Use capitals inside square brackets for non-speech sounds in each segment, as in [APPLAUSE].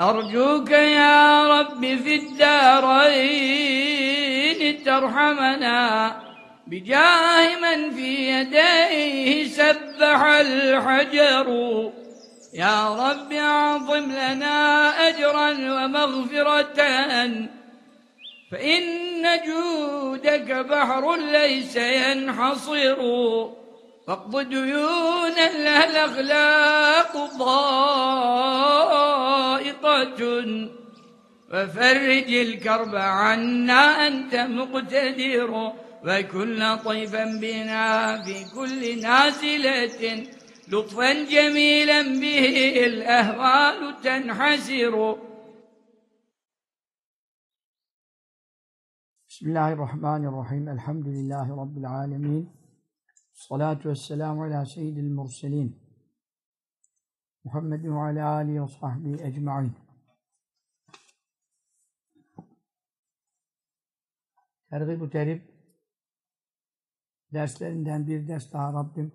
أرجوك يا رب في الدارين ترحمنا بجاه من في يديه سبح الحجر. يا رب أعظم لنا أجرا ومغفرة. فإن جودك بحر ليس ينحصر. فاقض ديونا لها الأخلاق ضائقة وفرج الكرب عنا أنت مقتدر. وكن لطيفا بنا في كل نازلة. لطفا جميلا به الأهوال تنحسر بسم الله الرحمن الرحيم. الحمد لله رب العالمين. Salatu vesselamu ala seyyidil murselin. Muhammedin ve ala alihi ve sahbihi ecma'in. Tergib-ü terip derslerinden bir ders daha Rabbim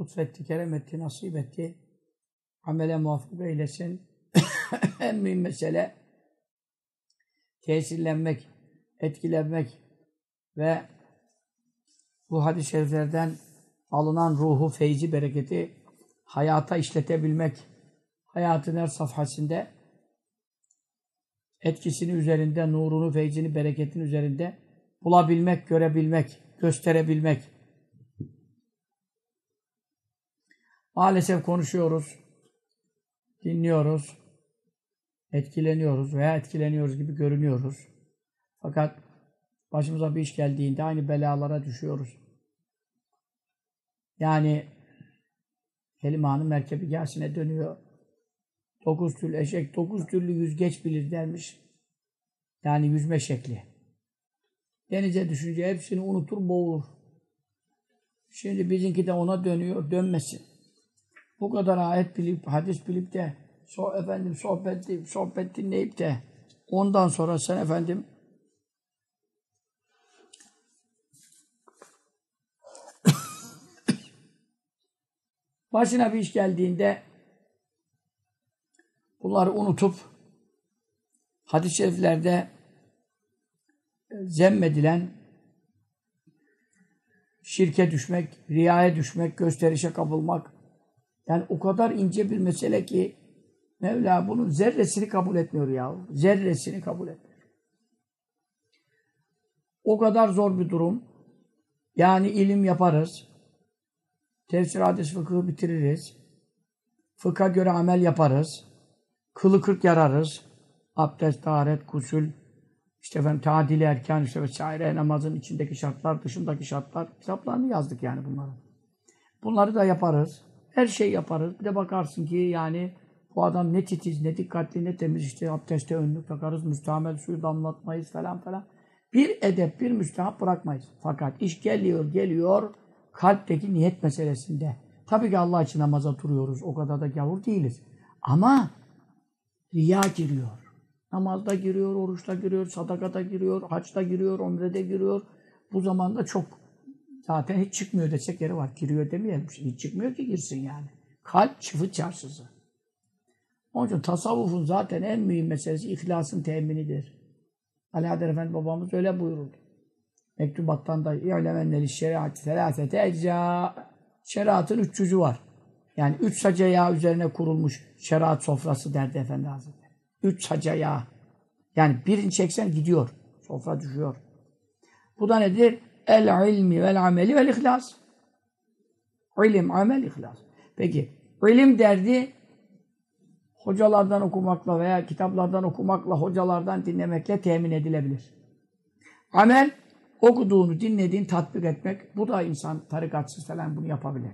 lütfetti, kerem etti, nasip etti. Amele muvaffak eylesin. [COUGHS] en mühim mesele tesirlenmek, etkilenmek ve bu hadis-i şeriflerden alınan ruhu, feyzi, bereketi hayata işletebilmek, hayatın her safhasında etkisini üzerinde, nurunu, feyzini, bereketini üzerinde bulabilmek, görebilmek, gösterebilmek. Maalesef konuşuyoruz, dinliyoruz, etkileniyoruz veya etkileniyoruz gibi görünüyoruz. Fakat başımıza bir iş geldiğinde aynı belalara düşüyoruz. Yani Helimanın merkebi gâsine dönüyor. Dokuz türlü eşek, dokuz türlü yüzgeç bilir dermiş. Yani yüzme şekli. Denize düşünce hepsini unutur, boğulur. Şimdi bizimki de ona dönüyor, dönmesin. Bu kadar ayet bilip, hadis bilip de so, efendim sohbet, sohbet dinleyip de ondan sonra sen efendim başına bir iş geldiğinde bunları unutup hadis-i şeriflerde zemmedilen şirke düşmek, riyaya düşmek, gösterişe kapılmak yani o kadar ince bir mesele ki Mevla bunun zerresini kabul etmiyor ya. Zerresini kabul etmiyor. O kadar zor bir durum. Yani ilim yaparız. Tefsir, hadis, fıkıhı bitiririz. Fıkha göre amel yaparız. Kılı kırk yararız. Abdest, taharet, kusül, işte efendim tadili erken, işte vesaire, namazın içindeki şartlar, dışındaki şartlar. Kitaplarını yazdık yani bunları. Bunları da yaparız. Her şey yaparız. Bir de bakarsın ki yani bu adam ne titiz, ne dikkatli, ne temiz işte abdeste önlük takarız, müstehamel suyu damlatmayız falan falan. Bir edep, bir müstehap bırakmayız. Fakat iş geliyor, geliyor kalpteki niyet meselesinde. Tabii ki Allah için namaza duruyoruz. O kadar da gavur değiliz. Ama riya giriyor. Namazda giriyor, oruçta giriyor, sadakada giriyor, haçta giriyor, umrede giriyor. Bu zamanda çok zaten hiç çıkmıyor desek yeri var. Giriyor demeyelim. Hiç çıkmıyor ki girsin yani. Kalp çıfı çarşısı. Onun için tasavvufun zaten en mühim meselesi ihlasın teminidir. Ali Adel Efendi babamız öyle buyururdu. Mektubattan da İ'lemenneli şeriat felafete ecza şeriatın üç cüzü var. Yani üç saca yağ üzerine kurulmuş şeriat sofrası derdi Efendi Hazretleri. Üç saca yağ. Yani birini çeksen gidiyor. Sofra düşüyor. Bu da nedir? El ilmi vel ameli vel ihlas. İlim, amel, ihlas. Peki, ilim derdi hocalardan okumakla veya kitaplardan okumakla, hocalardan dinlemekle temin edilebilir. Amel, okuduğunu, dinlediğini tatbik etmek. Bu da insan tarikatsız falan bunu yapabilir.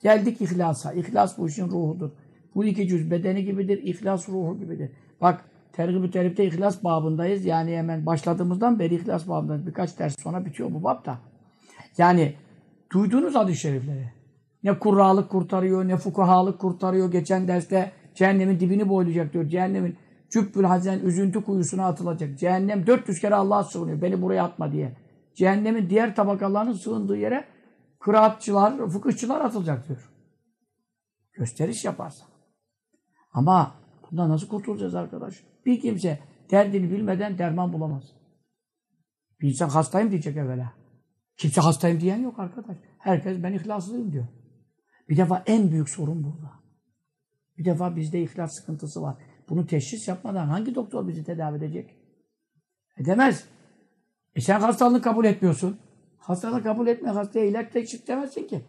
Geldik ihlasa. İhlas bu işin ruhudur. Bu iki cüz bedeni gibidir, ihlas ruhu gibidir. Bak, tergib-ü teripte ihlas babındayız. Yani hemen başladığımızdan beri ihlas babındayız. Birkaç ders sonra bitiyor bu bab da. Yani duyduğunuz hadis-i şerifleri. Ne kurralık kurtarıyor, ne fukahalık kurtarıyor. Geçen derste cehennemin dibini boylayacak diyor. Cehennemin cübbül hazen üzüntü kuyusuna atılacak. Cehennem 400 kere Allah'a sığınıyor. Beni buraya atma diye. Cehennemin diğer tabakalarının sığındığı yere kıraatçılar, fıkıhçılar atılacak diyor. Gösteriş yaparsa. Ama Bundan nasıl kurtulacağız arkadaş? Bir kimse derdini bilmeden derman bulamaz. Bir insan hastayım diyecek evvela. Kimse hastayım diyen yok arkadaş. Herkes ben ihlaslıyım diyor. Bir defa en büyük sorun burada. Bir defa bizde ihlas sıkıntısı var. Bunu teşhis yapmadan hangi doktor bizi tedavi edecek? Edemez. E sen hastalığını kabul etmiyorsun. Hastalığı kabul etme, hastaya ilaç teşhis demezsin ki.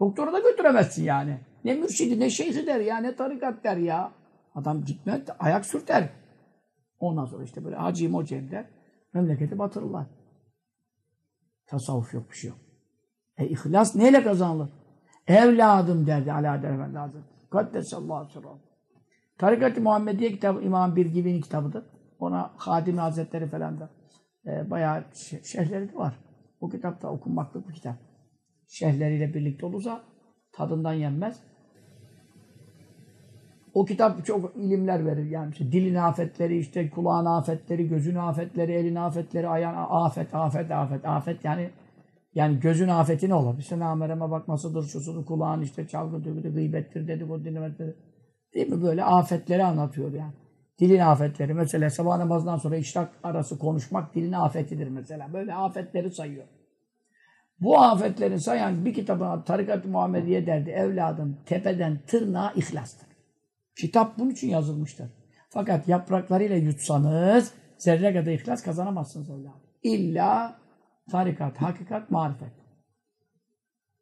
Doktora da götüremezsin yani. Ne mürşidi, ne şeyhi der ya, ne tarikat der ya. Adam gitmez, ayak sürter. Ondan sonra işte böyle hacıyım hocayım der. Memleketi batırırlar. Tasavvuf yok, bir şey yok. E ihlas neyle kazanılır? Evladım derdi Ali Adem Efendi Hazretleri. Kaddesallahu sırrı. Tarikat-ı Muhammediye kitabı İmam Birgivi'nin kitabıdır. Ona Hadimi Hazretleri falan da e, bayağı şerhleri de var. Bu kitap da okunmaklık bir kitap. Şerhleriyle birlikte olursa tadından yenmez. O kitap çok ilimler verir. Yani işte dilin afetleri, işte kulağın afetleri, gözün afetleri, elin afetleri, ayağın afet, afet, afet, afet yani yani gözün afeti ne olur? İşte namereme bakmasıdır, şusudur, kulağın işte çalgı, düğüdü, gıybettir, dedikodu dinlemektir. Değil mi? Böyle afetleri anlatıyor yani. Dilin afetleri. Mesela sabah namazından sonra işrak arası konuşmak dilin afetidir mesela. Böyle afetleri sayıyor. Bu afetleri sayan bir kitabına Tarikat-ı Muhammediye derdi. Evladım tepeden tırnağa ihlastır. Kitap bunun için yazılmıştır. Fakat yapraklarıyla yutsanız zerre kadar ihlas kazanamazsınız evladım. İlla tarikat, hakikat, marifet.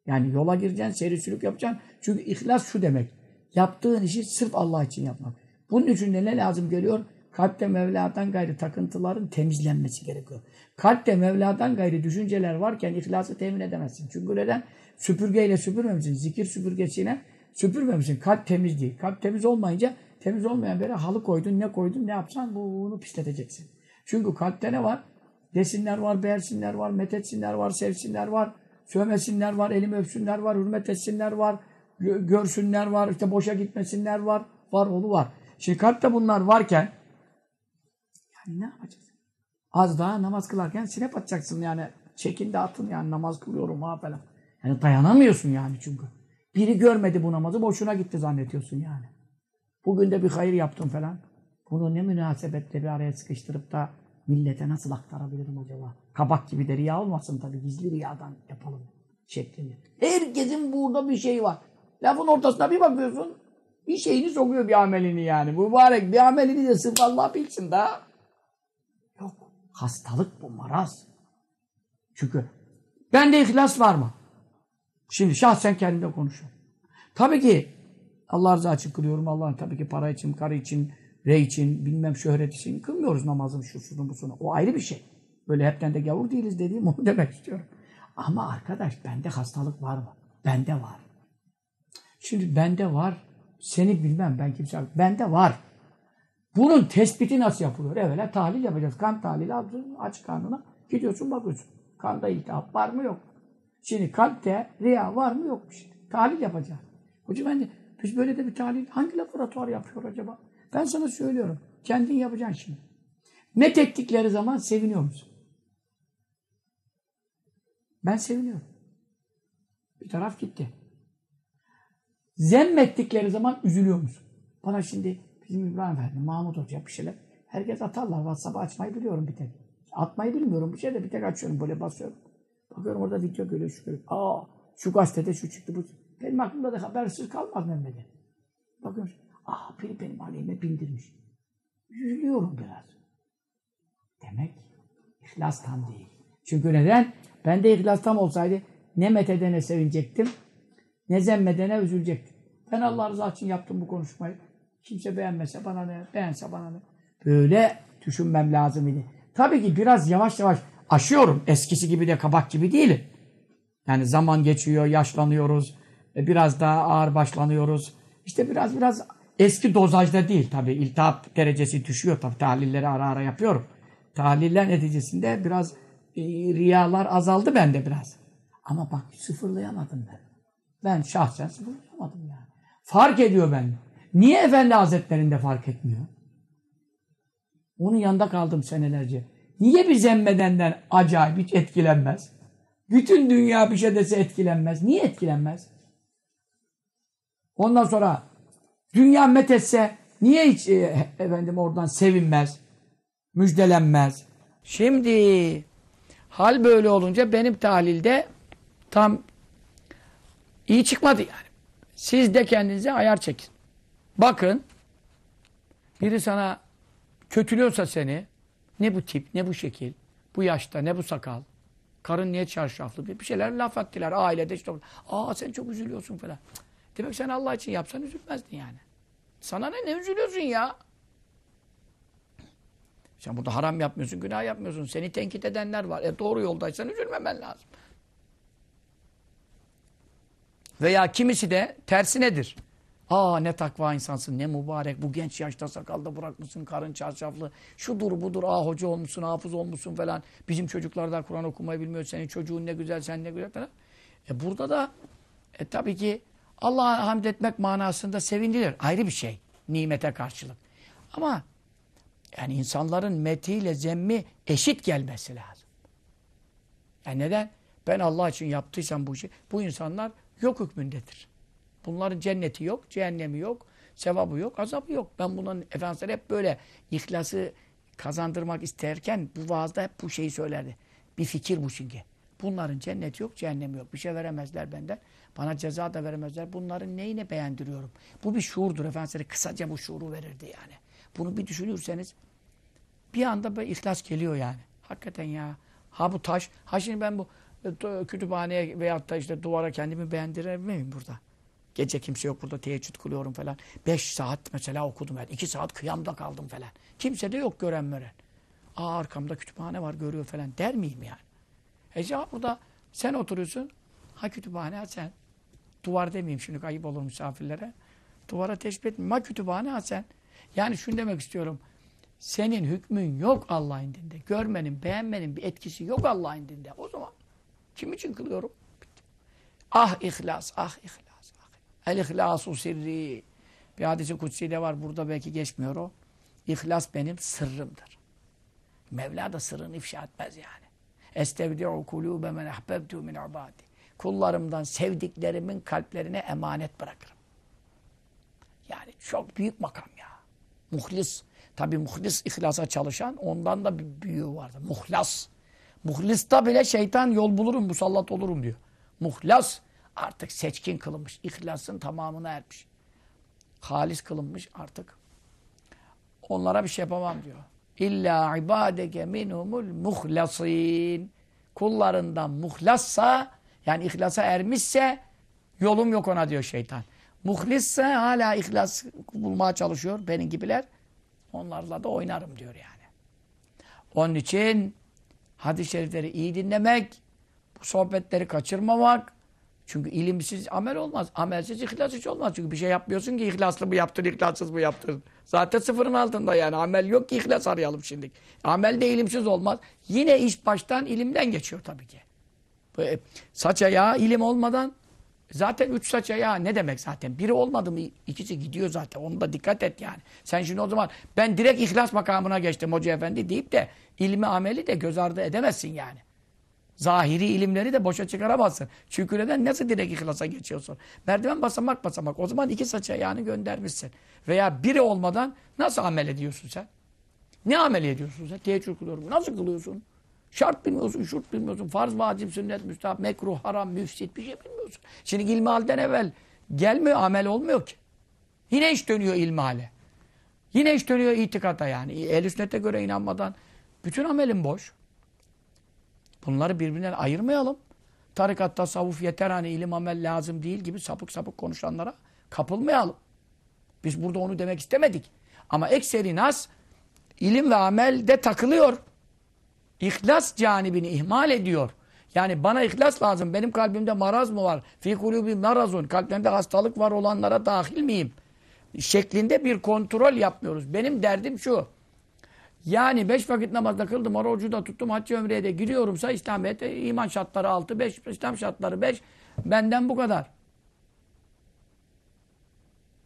Yani yola gireceksin, seyri sülük yapacaksın. Çünkü ihlas şu demek. Yaptığın işi sırf Allah için yapmak. Bunun için de ne lazım geliyor? Kalpte Mevla'dan gayrı takıntıların temizlenmesi gerekiyor. Kalpte Mevla'dan gayrı düşünceler varken ihlası temin edemezsin. Çünkü neden? Süpürgeyle süpürmemişsin. Zikir süpürgesiyle süpürmemişsin. Kalp temiz değil. Kalp temiz olmayınca temiz olmayan bir halı koydun, ne koydun, ne yapsan bunu pisleteceksin. Çünkü kalpte ne var? Desinler var, beğensinler var, methetsinler var, sevsinler var, sövmesinler var, elimi öpsünler var, hürmet etsinler var, görsünler var, işte boşa gitmesinler var, var oğlu var. Şimdi kalpte bunlar varken yani ne yapacağız? Az daha namaz kılarken sinep atacaksın yani. Çekin de atın yani namaz kılıyorum ha falan. Yani dayanamıyorsun yani çünkü. Biri görmedi bu namazı boşuna gitti zannediyorsun yani. Bugün de bir hayır yaptım falan. Bunu ne münasebetle bir araya sıkıştırıp da millete nasıl aktarabilirim acaba? Kabak gibi de riya olmasın tabii. Gizli riyadan yapalım şeklinde. Herkesin burada bir şey var. Lafın ortasına bir bakıyorsun bir şeyini sokuyor bir amelini yani. Mübarek bir amelini de sırf Allah bilsin daha. Yok. Hastalık bu, maraz. Çünkü bende ihlas var mı? Şimdi şahsen kendimde konuşuyorum. Tabii ki Allah rızası kılıyorum. Allah'ın tabii ki para için, karı için, rey için, bilmem şöhret için kılmıyoruz namazın şu şunu bu şunu. O ayrı bir şey. Böyle hepten de gavur değiliz dediğim onu [LAUGHS] demek istiyorum. Ama arkadaş bende hastalık var mı? Bende var. Şimdi bende var. Seni bilmem ben kimse. Bende var. Bunun tespiti nasıl yapılıyor? Evvela tahlil yapacağız. Kan tahlili alacaksın aç karnına. Gidiyorsun bakıyorsun. Kanda iltihap var mı yok. Şimdi kalpte riya var mı yok mu şimdi? Tahlil yapacağız. Hocam ben de, biz böyle de bir tahlil hangi laboratuvar yapıyor acaba? Ben sana söylüyorum. Kendin yapacaksın şimdi. Met ettikleri zaman seviniyor musun? Ben seviniyorum. Bir taraf gitti. Zemmettikleri zaman üzülüyor musun? Bana şimdi bizim İbrahim Efendi, Mahmut Hoca bir şeyler. Herkes atarlar. WhatsApp'ı açmayı biliyorum bir tek. Atmayı bilmiyorum bir şey de bir tek açıyorum böyle basıyorum. Bakıyorum orada video görüyor şu görüyor. Aa şu gazetede şu çıktı bu. Benim aklımda da habersiz kalmaz memleket. Bakıyorum. Aa biri benim aleyhime bindirmiş. Üzülüyorum biraz. Demek ihlas tam değil. Çünkü neden? Ben de ihlas tam olsaydı ne methedene sevinecektim, ne zemmedene üzülecektim. Ben Allah rızası için yaptım bu konuşmayı. Kimse beğenmese bana ne, beğense bana ne. Böyle düşünmem lazım idi. Tabii ki biraz yavaş yavaş aşıyorum. Eskisi gibi de kabak gibi değilim. Yani zaman geçiyor, yaşlanıyoruz. E, biraz daha ağır başlanıyoruz. İşte biraz biraz eski dozajda değil tabii. İltihap derecesi düşüyor tabii. Tahlilleri ara ara yapıyorum. Tahliller neticesinde biraz e, riyalar azaldı bende biraz. Ama bak sıfırlayamadım ben. Ben şahsen sıfırlayamadım yani. Fark ediyor bende. Niye Efendi Hazretleri'nde fark etmiyor? Onun yanında kaldım senelerce. Niye bir zemmedenden acayip hiç etkilenmez? Bütün dünya bir şey dese etkilenmez. Niye etkilenmez? Ondan sonra dünya methetse Niye hiç e, efendim oradan sevinmez? Müjdelenmez? Şimdi hal böyle olunca benim tahlilde tam iyi çıkmadı yani. Siz de kendinize ayar çekin. Bakın biri sana kötülüyorsa seni ne bu tip, ne bu şekil, bu yaşta, ne bu sakal, karın niye çarşaflı bir şeyler laf ettiler ailede işte. Aa sen çok üzülüyorsun falan. Demek sen Allah için yapsan üzülmezdin yani. Sana ne, ne üzülüyorsun ya? Sen burada haram yapmıyorsun, günah yapmıyorsun. Seni tenkit edenler var. E doğru yoldaysan üzülmemen lazım. Veya kimisi de tersi nedir? Aa ne takva insansın, ne mübarek. Bu genç yaşta sakalda bırakmışsın, karın çarşaflı. Şudur budur, aa hoca olmuşsun, hafız olmuşsun falan. Bizim çocuklar da Kur'an okumayı bilmiyor. Senin çocuğun ne güzel, sen ne güzel falan. E burada da e, tabii ki Allah'a hamd etmek manasında sevinilir. Ayrı bir şey. Nimete karşılık. Ama yani insanların metiyle zemmi eşit gelmesi lazım. Yani neden? Ben Allah için yaptıysam bu işi, bu insanlar yok hükmündedir. Bunların cenneti yok, cehennemi yok, sevabı yok, azabı yok. Ben bunların Efendimizler hep böyle ihlası kazandırmak isterken bu vaazda hep bu şeyi söylerdi. Bir fikir bu çünkü. Bunların cenneti yok, cehennemi yok. Bir şey veremezler benden. Bana ceza da veremezler. Bunların neyine beğendiriyorum? Bu bir şuurdur Efendimizler. Kısaca bu şuuru verirdi yani. Bunu bir düşünürseniz bir anda böyle ihlas geliyor yani. Hakikaten ya. Ha bu taş. Ha şimdi ben bu kütüphaneye veyahut da işte duvara kendimi beğendirir miyim burada? Gece kimse yok burada teheccüd kılıyorum falan. Beş saat mesela okudum ben. iki saat kıyamda kaldım falan. Kimse de yok gören mören. Aa arkamda kütüphane var görüyor falan der miyim yani? E ya burada sen oturuyorsun. Ha kütüphane ha sen. Duvar demeyeyim şimdi ayıp olur misafirlere. Duvara teşbih etmeyeyim. Ha kütüphane ha sen. Yani şunu demek istiyorum. Senin hükmün yok Allah'ın indinde. Görmenin, beğenmenin bir etkisi yok Allah'ın indinde. O zaman kim için kılıyorum? Ah ihlas, ah ihlas. El ihlasu sirri. Bir hadisi kutsi de var. Burada belki geçmiyor o. İhlas benim sırrımdır. Mevla da sırrını ifşa etmez yani. Estevdi'u kulûbe men ahbebtu min ibadi. Kullarımdan sevdiklerimin kalplerine emanet bırakırım. Yani çok büyük makam ya. Muhlis. Tabi muhlis ihlasa çalışan ondan da bir büyüğü vardır. Muhlas. Muhlista bile şeytan yol bulurum, musallat olurum diyor. Muhlas artık seçkin kılınmış. İhlasın tamamına ermiş. Halis kılınmış artık. Onlara bir şey yapamam diyor. İlla ibadeke minhumul muhlasin. Kullarından muhlassa yani ihlasa ermişse yolum yok ona diyor şeytan. Muhlisse hala ihlas bulmaya çalışıyor benim gibiler. Onlarla da oynarım diyor yani. Onun için hadis-i şerifleri iyi dinlemek, bu sohbetleri kaçırmamak, çünkü ilimsiz amel olmaz. Amelsiz ihlas hiç olmaz. Çünkü bir şey yapmıyorsun ki ihlaslı mı yaptın, ihlassız mı yaptın. Zaten sıfırın altında yani. Amel yok ki ihlas arayalım şimdi. Amel de ilimsiz olmaz. Yine iş baştan ilimden geçiyor tabii ki. E, saç ayağı ilim olmadan zaten üç saç ayağı ne demek zaten? Biri olmadı mı ikisi gidiyor zaten. Onu da dikkat et yani. Sen şimdi o zaman ben direkt ihlas makamına geçtim hoca efendi deyip de ilmi ameli de göz ardı edemezsin yani. Zahiri ilimleri de boşa çıkaramazsın. Çünkü neden? Nasıl direkt ihlasa geçiyorsun? Merdiven basamak basamak. O zaman iki saç ayağını göndermişsin. Veya biri olmadan nasıl amel ediyorsun sen? Ne amel ediyorsun sen? Teheccüd kılıyorum. Nasıl kılıyorsun? Şart bilmiyorsun, şurt bilmiyorsun. Farz, vacip, sünnet, müstahap, mekruh, haram, müfsit bir şey bilmiyorsun. Şimdi ilmihalden evvel gelmiyor, amel olmuyor ki. Yine iş dönüyor ilmihale. Yine iş dönüyor itikata yani. Ehl-i sünnete göre inanmadan bütün amelin boş. Bunları birbirinden ayırmayalım. Tarikat, tasavvuf yeter hani ilim amel lazım değil gibi sapık sapık konuşanlara kapılmayalım. Biz burada onu demek istemedik. Ama ekseri nas ilim ve amelde takılıyor. İhlas canibini ihmal ediyor. Yani bana ihlas lazım. Benim kalbimde maraz mı var? Fi kulubi marazun. Kalplerinde hastalık var olanlara dahil miyim? Şeklinde bir kontrol yapmıyoruz. Benim derdim şu. Yani beş vakit namazda kıldım, orucu da tuttum, hacca ömreye de gidiyorumsa İslamiyet'e iman şartları altı, beş, İslam şartları beş, benden bu kadar.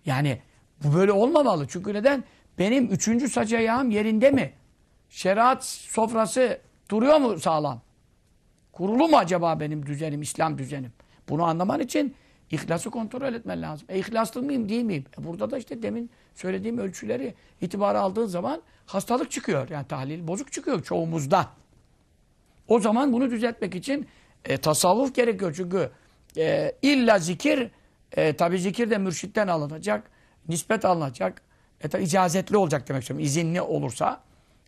Yani bu böyle olmamalı. Çünkü neden? Benim üçüncü saç ayağım yerinde mi? Şeriat sofrası duruyor mu sağlam? Kurulu mu acaba benim düzenim, İslam düzenim? Bunu anlaman için İhlası kontrol etmen lazım. E ihlaslı mıyım değil miyim? E burada da işte demin söylediğim ölçüleri itibara aldığın zaman hastalık çıkıyor. Yani tahlil bozuk çıkıyor çoğumuzda. O zaman bunu düzeltmek için e, tasavvuf gerekiyor. Çünkü e, illa zikir, e, tabi zikir de mürşitten alınacak, nispet alınacak. E, icazetli olacak demek istiyorum. İzinli olursa.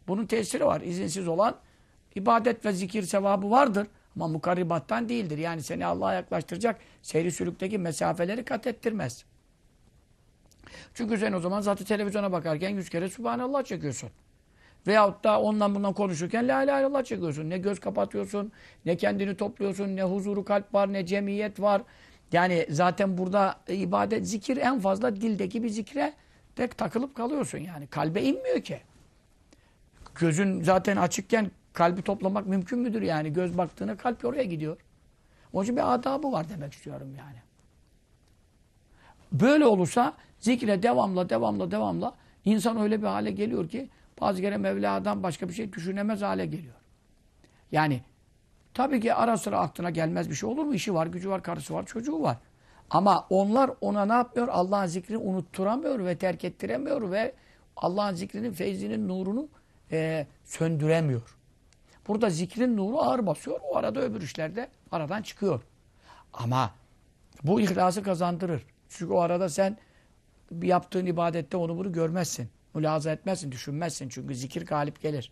Bunun tesiri var. İzinsiz olan ibadet ve zikir sevabı vardır. Ama mukarribattan değildir. Yani seni Allah'a yaklaştıracak seyri sülükteki mesafeleri kat ettirmez. Çünkü sen o zaman zaten televizyona bakarken yüz kere Subhanallah çekiyorsun. Veyahut da ondan bundan konuşurken La ilahe illallah çekiyorsun. Ne göz kapatıyorsun, ne kendini topluyorsun, ne huzuru kalp var, ne cemiyet var. Yani zaten burada ibadet, zikir en fazla dildeki bir zikre tek takılıp kalıyorsun yani. Kalbe inmiyor ki. Gözün zaten açıkken kalbi toplamak mümkün müdür yani? Göz baktığına kalp oraya gidiyor. Onun için bir adabı var demek istiyorum yani. Böyle olursa zikre devamla devamla devamla insan öyle bir hale geliyor ki bazı kere Mevla'dan başka bir şey düşünemez hale geliyor. Yani tabii ki ara sıra aklına gelmez bir şey olur mu? İşi var, gücü var, karısı var, çocuğu var. Ama onlar ona ne yapmıyor? Allah'ın zikrini unutturamıyor ve terk ettiremiyor ve Allah'ın zikrinin, feyzinin nurunu e, söndüremiyor. Burada zikrin nuru ağır basıyor. O arada öbür işlerde aradan çıkıyor. Ama bu ihlası kazandırır. Çünkü o arada sen yaptığın ibadette onu bunu görmezsin. Mülahaza etmezsin, düşünmezsin. Çünkü zikir galip gelir.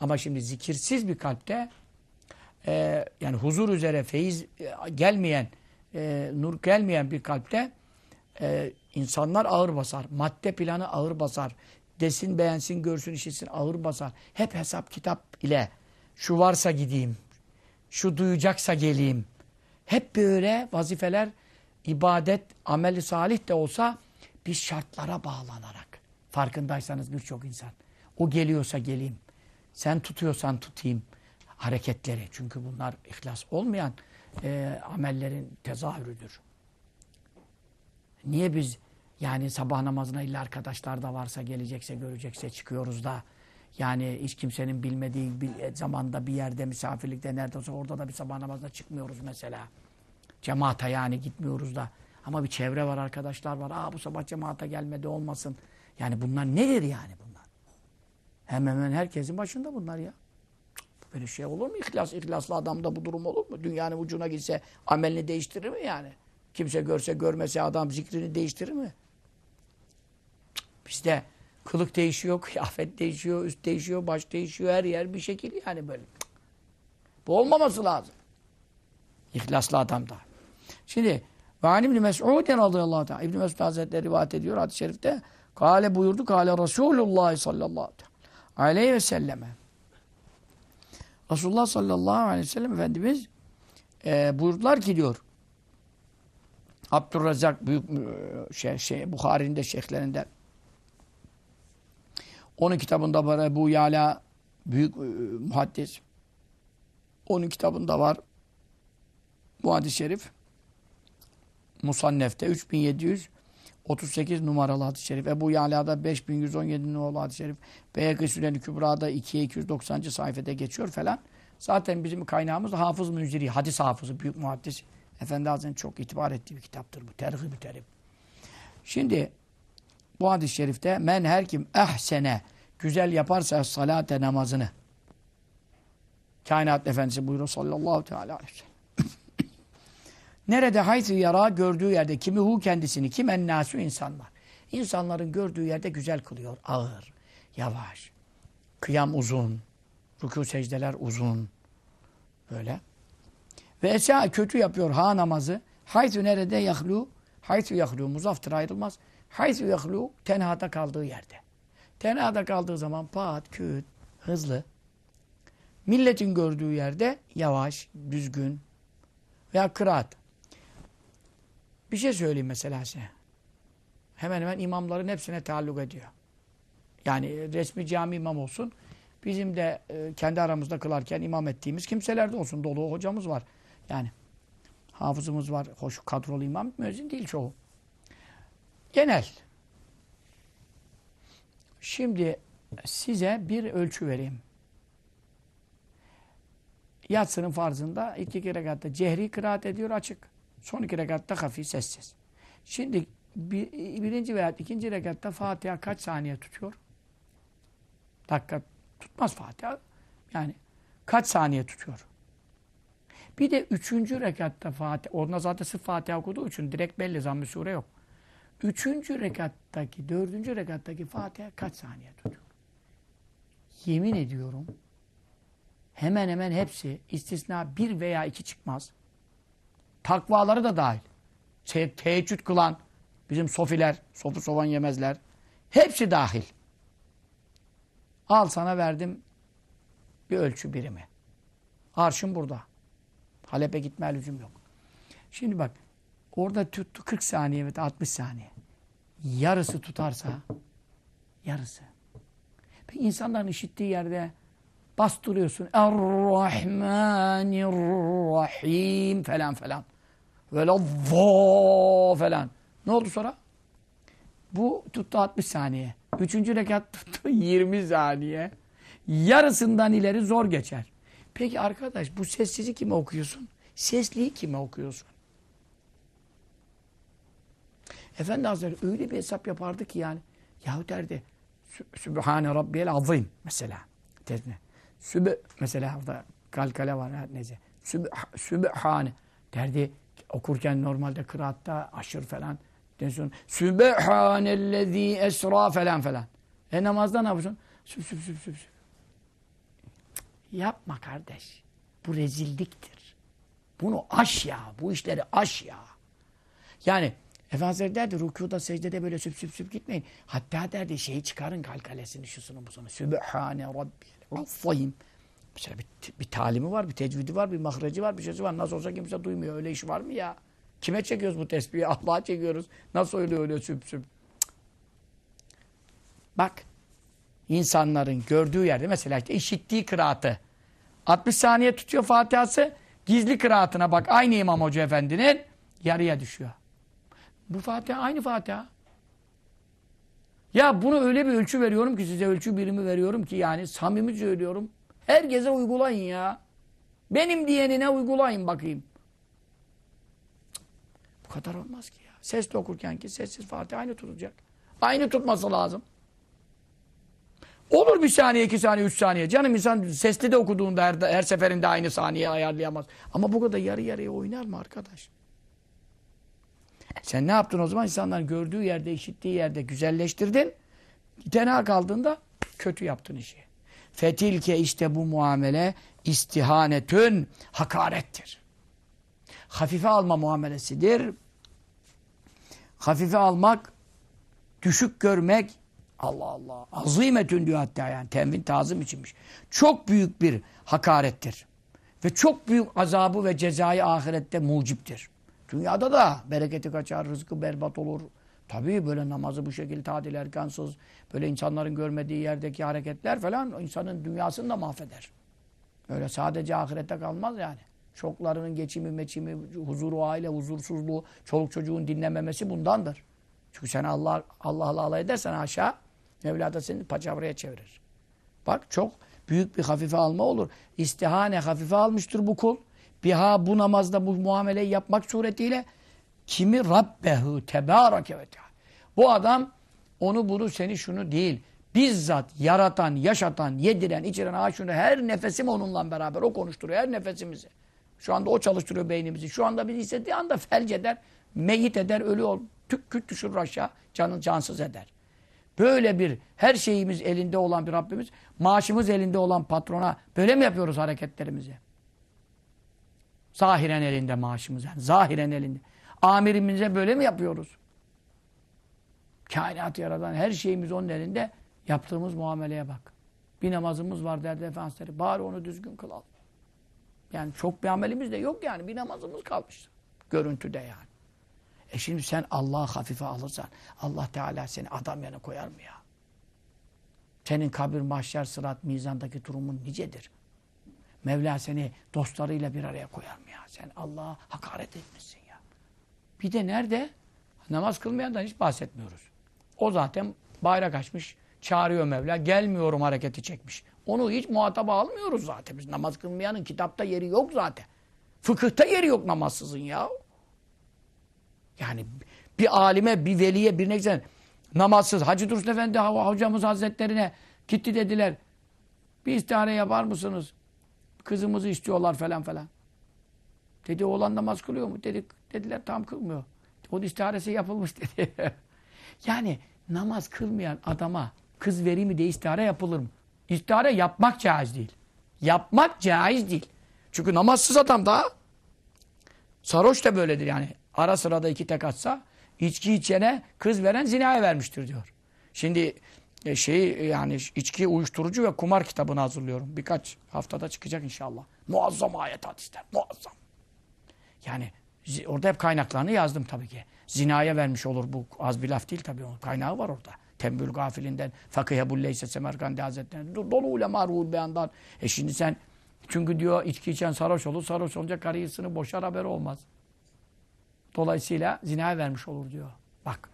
Ama şimdi zikirsiz bir kalpte e, yani huzur üzere feyiz e, gelmeyen, e, nur gelmeyen bir kalpte e, insanlar ağır basar. Madde planı ağır basar. Desin, beğensin, görsün, işitsin ağır basar. Hep hesap kitap ile şu varsa gideyim, şu duyacaksa geleyim. Hep böyle vazifeler, ibadet, ameli salih de olsa bir şartlara bağlanarak. Farkındaysanız birçok insan. O geliyorsa geleyim. Sen tutuyorsan tutayım hareketleri. Çünkü bunlar ihlas olmayan e, amellerin tezahürüdür. Niye biz yani sabah namazına illa arkadaşlar da varsa gelecekse görecekse çıkıyoruz da yani hiç kimsenin bilmediği bir zamanda bir yerde misafirlikte nerede olsa orada da bir sabah namazına çıkmıyoruz mesela. Cemaata yani gitmiyoruz da. Ama bir çevre var arkadaşlar var. Aa bu sabah cemaata gelmedi olmasın. Yani bunlar nedir yani bunlar? Hemen hemen herkesin başında bunlar ya. Böyle şey olur mu? İhlas, ihlaslı adamda bu durum olur mu? Dünyanın ucuna gitse amelini değiştirir mi yani? Kimse görse görmese adam zikrini değiştirir mi? Bizde kılık değişiyor, [LAUGHS] kıyafet değişiyor, üst değişiyor, baş değişiyor, her yer bir şekil yani böyle. Bu olmaması lazım. İhlaslı adamda. Şimdi ve an İbni Mes'ud'en radıyallahu teala. İbni Mes'ud Hazretleri rivayet ediyor hadis-i şerifte. Kale buyurdu. Kale Resulullah sallallahu aleyhi ve selleme. Resulullah sallallahu aleyhi ve sellem Efendimiz e, buyurdular ki diyor. Abdurrazak büyük şey, şey Bukhari'nin de şeyhlerinden. Onun kitabında var Ebu Yala büyük e, muhaddis. Onun kitabında var bu hadis-i şerif. Musannef'te 3738 numaralı hadis-i şerif. Ebu Yala'da 5117 numaralı hadis-i şerif. Beyekı Süleni Kübra'da 2290. sayfada geçiyor falan. Zaten bizim kaynağımız Hafız Münziri, hadis hafızı, büyük muhaddis. Efendi Hazretleri'nin çok itibar ettiği bir kitaptır bu. Terhib-i Terim. Şimdi bu hadis-i şerifte men her kim ehsene güzel yaparsa salate namazını kainat efendisi buyuruyor sallallahu teala aleyhi ve sellem. [LAUGHS] Nerede haytı yara gördüğü yerde kimi hu kendisini kim ennâsü insanlar. İnsanların gördüğü yerde güzel kılıyor. Ağır, yavaş. Kıyam uzun. Rükû secdeler uzun. Böyle. Ve esa kötü yapıyor ha namazı. Haytü nerede yahlu? Haytü yahlu. Muzaftır ayrılmaz. Haytü yahlu tenhada kaldığı yerde. Tenhada kaldığı zaman pat, küt, hızlı. Milletin gördüğü yerde yavaş, düzgün veya kıraat. Bir şey söyleyeyim mesela size. Hemen hemen imamların hepsine taalluk ediyor. Yani resmi cami imam olsun. Bizim de e, kendi aramızda kılarken imam ettiğimiz kimseler de olsun. Dolu hocamız var. Yani hafızımız var. Hoş kadrolu imam müezzin değil çoğu. Genel. Şimdi size bir ölçü vereyim. Yatsının farzında iki rekatta cehri kıraat ediyor açık. Son iki rekatta hafif sessiz. Şimdi bir, birinci veya ikinci rekatta Fatiha kaç saniye tutuyor? Dakika tutmaz Fatiha. Yani kaç saniye tutuyor? Bir de üçüncü rekatta Fatiha, onda zaten sırf Fatiha okuduğu için direkt belli zamm-ı sure yok. Üçüncü rekattaki, dördüncü rekattaki Fatiha kaç saniye tutuyor? Yemin ediyorum hemen hemen hepsi istisna bir veya iki çıkmaz. Takvaları da dahil. Te teheccüd kılan bizim sofiler, sofu soğan yemezler. Hepsi dahil. Al sana verdim bir ölçü birimi. Arşın burada. Halep'e gitme lüzum yok. Şimdi bak orada tuttu 40 saniye ve 60 saniye. Yarısı tutarsa yarısı. Peki insanların işittiği yerde bastırıyorsun. Er-Rahmanir-Rahim falan falan. Böyle vo falan. Ne oldu sonra? Bu tuttu 60 saniye. Üçüncü rekat tuttu [LAUGHS] 20 saniye. Yarısından ileri zor geçer. Peki arkadaş bu sessizi kime okuyorsun? Sesliyi kime okuyorsun? Efendi Hazretleri öyle bir hesap yapardı ki yani. Yahu derdi Sübhane Rabbiyel Azim mesela. Sübh mesela orada kalkale var neyse. Sübh, Sübhane derdi okurken normalde kıraatta aşır falan. Diyorsun Sübhanellezî esra falan falan. E namazda ne yapıyorsun? Süb süb süb süb. Yapma kardeş. Bu rezilliktir. Bunu aş ya. Bu işleri aş ya. Yani Efendimiz derdi rükuda secdede böyle süp süp süp gitmeyin. Hatta derdi şeyi çıkarın kalkalesini şusunu busunu. Sübhane Rabbil Azim. Mesela bir, bir talimi var, bir tecvidi var, bir mahreci var, bir şeysi var. Nasıl olsa kimse duymuyor. Öyle iş var mı ya? Kime çekiyoruz bu tesbihi? [LAUGHS] Allah'a çekiyoruz. Nasıl öyle öyle süp süp. Bak. insanların gördüğü yerde mesela işte işittiği kıraatı 60 saniye tutuyor Fatiha'sı. Gizli kıraatına bak aynı İmam Hoca Efendi'nin yarıya düşüyor. Bu Fatiha aynı Fatiha. Ya bunu öyle bir ölçü veriyorum ki size ölçü birimi veriyorum ki yani samimi söylüyorum. Herkese uygulayın ya. Benim diyenine uygulayın bakayım. Bu kadar olmaz ki ya. Sesli okurken ki sessiz Fatiha aynı tutacak. Aynı tutması lazım. Olur bir saniye, iki saniye, üç saniye. Canım insan sesli de okuduğunda her, her seferinde aynı saniye ayarlayamaz. Ama bu kadar yarı yarıya oynar mı arkadaş? Sen ne yaptın o zaman? İnsanların gördüğü yerde, işittiği yerde güzelleştirdin. Tena kaldığında kötü yaptın işi. Fetilke işte bu muamele istihanetün hakarettir. Hafife alma muamelesidir. Hafife almak, düşük görmek, Allah Allah, azimetün diyor hatta yani, temvin tazım içinmiş. Çok büyük bir hakarettir. Ve çok büyük azabı ve cezayı ahirette muciptir. Dünyada da bereketi kaçar, rızkı berbat olur. Tabii böyle namazı bu şekilde tadil erkansız, böyle insanların görmediği yerdeki hareketler falan insanın dünyasını da mahveder. Öyle sadece ahirette kalmaz yani. Çoklarının geçimi, meçimi, huzuru, aile, huzursuzluğu, çoluk çocuğun dinlememesi bundandır. Çünkü sen Allah Allah'la alay edersen aşağı, Mevla da seni paçavraya çevirir. Bak çok büyük bir hafife alma olur. İstihane hafife almıştır bu kul biha bu namazda bu muameleyi yapmak suretiyle kimi Rabbehu tebareke ve teala. Bu adam onu bunu seni şunu değil. Bizzat yaratan, yaşatan, yediren, içiren, ha şunu her nefesim onunla beraber. O konuşturuyor her nefesimizi. Şu anda o çalıştırıyor beynimizi. Şu anda biz istediği anda felç eder, meyit eder, ölü ol, tük küt düşürür aşağı, canın cansız eder. Böyle bir her şeyimiz elinde olan bir Rabbimiz, maaşımız elinde olan patrona böyle mi yapıyoruz hareketlerimizi? Zahiren elinde maaşımız yani. Zahiren elinde. Amirimize böyle mi yapıyoruz? Kainat yaradan her şeyimiz onun elinde. Yaptığımız muameleye bak. Bir namazımız var derdi Efendimiz. Bari onu düzgün kılalım. Yani çok bir amelimiz de yok yani. Bir namazımız kalmış. Görüntüde yani. E şimdi sen Allah'ı hafife alırsan Allah Teala seni adam yerine koyar mı ya? Senin kabir, mahşer, sırat, mizandaki durumun nicedir. Mevla seni dostlarıyla bir araya koyar mı ya? Sen Allah'a hakaret etmişsin ya. Bir de nerede? Namaz kılmayandan hiç bahsetmiyoruz. O zaten bayrak açmış, çağırıyor Mevla. Gelmiyorum hareketi çekmiş. Onu hiç muhataba almıyoruz zaten. Biz namaz kılmayanın kitapta yeri yok zaten. Fıkıhta yeri yok namazsızın ya. Yani bir alime, bir veliye, birine gitsen namazsız. Hacı Dursun Efendi hocamız hazretlerine gitti dediler. Bir istihare yapar mısınız? Kızımızı istiyorlar falan falan. Dedi oğlan namaz kılıyor mu? Dedik, dediler tam kılmıyor. Onun istiharesi yapılmış [LAUGHS] dedi. yani namaz kılmayan adama kız vereyim mi diye istihare yapılır mı? İstihare yapmak caiz değil. Yapmak caiz değil. Çünkü namazsız adam da sarhoş da böyledir yani. Ara sırada iki tek atsa içki içene kız veren zinaya vermiştir diyor. Şimdi e, şey yani içki uyuşturucu ve kumar kitabını hazırlıyorum. Birkaç haftada çıkacak inşallah. Muazzam ayet hadisler. Muazzam. Yani orada hep kaynaklarını yazdım tabii ki. Zinaya vermiş olur bu az bir laf değil tabii. Onun kaynağı var orada. Tembül gafilinden Fakih Ebu Leyse Semerkandi Hazretleri'nden dolu ulema ruhul beyandan. E şimdi sen çünkü diyor içki içen sarhoş olur. Sarhoş olunca karısını boşar haberi olmaz. Dolayısıyla zinaya vermiş olur diyor. Bak.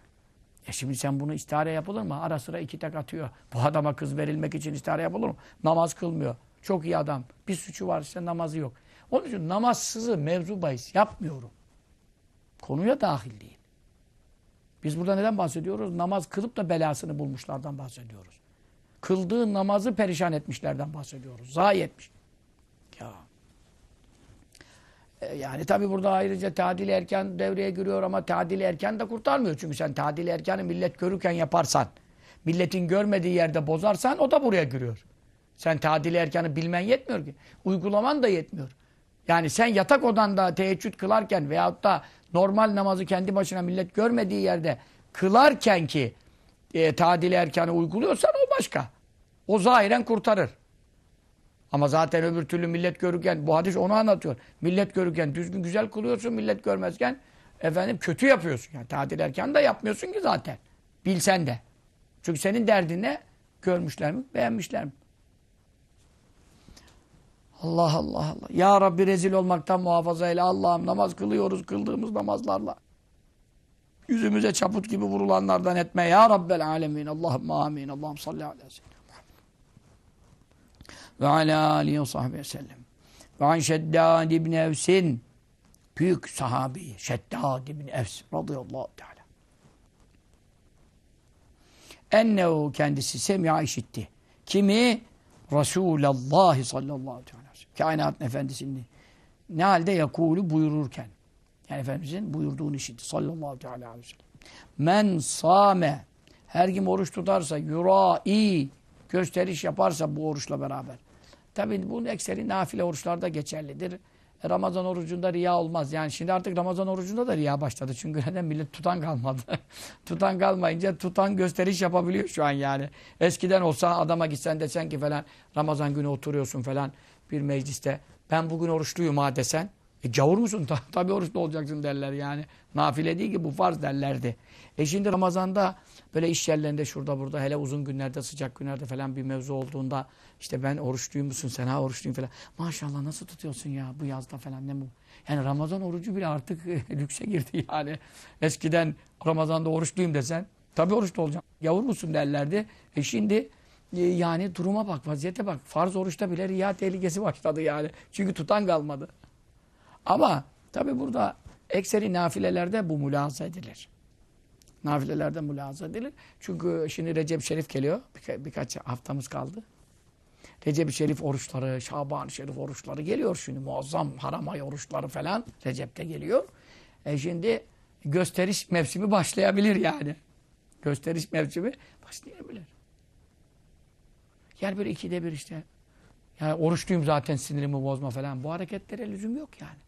E şimdi sen bunu istihare yapılır mı? Ara sıra iki tek atıyor. Bu adama kız verilmek için istihare yapılır mı? Namaz kılmıyor. Çok iyi adam. Bir suçu var işte namazı yok. Onun için namazsızı mevzu bahis yapmıyorum. Konuya dahil değil. Biz burada neden bahsediyoruz? Namaz kılıp da belasını bulmuşlardan bahsediyoruz. Kıldığı namazı perişan etmişlerden bahsediyoruz. Zayi etmiş. Ya. E, yani tabi burada ayrıca tadil erken devreye giriyor ama tadil erken de kurtarmıyor. Çünkü sen tadil erkanı millet görürken yaparsan, milletin görmediği yerde bozarsan o da buraya giriyor. Sen tadil erkanı bilmen yetmiyor ki. Uygulaman da yetmiyor. Yani sen yatak odanda teheccüd kılarken veyahut da normal namazı kendi başına millet görmediği yerde kılarken ki e, tadil erkanı uyguluyorsan o başka. O zahiren kurtarır. Ama zaten öbür türlü millet görürken bu hadis onu anlatıyor. Millet görürken düzgün güzel kılıyorsun, millet görmezken efendim kötü yapıyorsun. Yani tadil erken de yapmıyorsun ki zaten. Bilsen de. Çünkü senin derdin ne? Görmüşler mi? Beğenmişler mi? Allah Allah Allah. Ya Rabbi rezil olmaktan muhafaza eyle. Allah'ım namaz kılıyoruz kıldığımız namazlarla. Yüzümüze çaput gibi vurulanlardan etme. Ya Rabbel alemin. Allahümme amin. Allah'ım salli aleyhi ve sellem. Ve ala aleyhi ve sahbihi sellem. Ve an Şeddad ibn Evs'in büyük sahabi Şeddad ibn Evs radıyallahu teala. Ennehu kendisi semya işitti. Kimi? Resulallah sallallahu aleyhi ve sellem. Kainatın efendisini ne halde yakulu buyururken. Yani Efendimizin buyurduğunu işitti. Sallallahu aleyhi ve sellem. Men same her kim oruç tutarsa yurai gösteriş yaparsa bu oruçla beraber. Tabi bunun ekseri nafile oruçlarda geçerlidir. Ramazan orucunda riya olmaz. Yani şimdi artık Ramazan orucunda da riya başladı. Çünkü neden millet tutan kalmadı. [LAUGHS] tutan kalmayınca tutan gösteriş yapabiliyor şu an yani. Eskiden olsa adama gitsen desen ki falan Ramazan günü oturuyorsun falan bir mecliste. Ben bugün oruçluyum ha desen. E gavur musun? [LAUGHS] Tabii oruçlu olacaksın derler yani. Nafile değil ki bu farz derlerdi. E şimdi Ramazan'da böyle iş yerlerinde şurada burada hele uzun günlerde sıcak günlerde falan bir mevzu olduğunda işte ben oruçluyum musun sen ha oruçluyum falan. Maşallah nasıl tutuyorsun ya bu yazda falan ne bu? Yani Ramazan orucu bile artık [LAUGHS] lükse girdi yani. Eskiden Ramazan'da oruçluyum desen tabii oruçlu olacağım. Gavur musun derlerdi. E şimdi e, yani duruma bak, vaziyete bak. Farz oruçta bile riya tehlikesi başladı yani. Çünkü tutan kalmadı. Ama tabi burada ekseri nafilelerde bu mülahaza edilir. Nafilelerde mülahaza edilir. Çünkü şimdi Recep Şerif geliyor. Birka birkaç haftamız kaldı. Recep Şerif oruçları, Şaban Şerif oruçları geliyor şimdi. Muazzam haram ay oruçları falan Recep'te geliyor. E şimdi gösteriş mevsimi başlayabilir yani. Gösteriş mevsimi başlayabilir. Yani böyle ikide bir işte. Yani oruçluyum zaten sinirimi bozma falan. Bu hareketlere lüzum yok yani.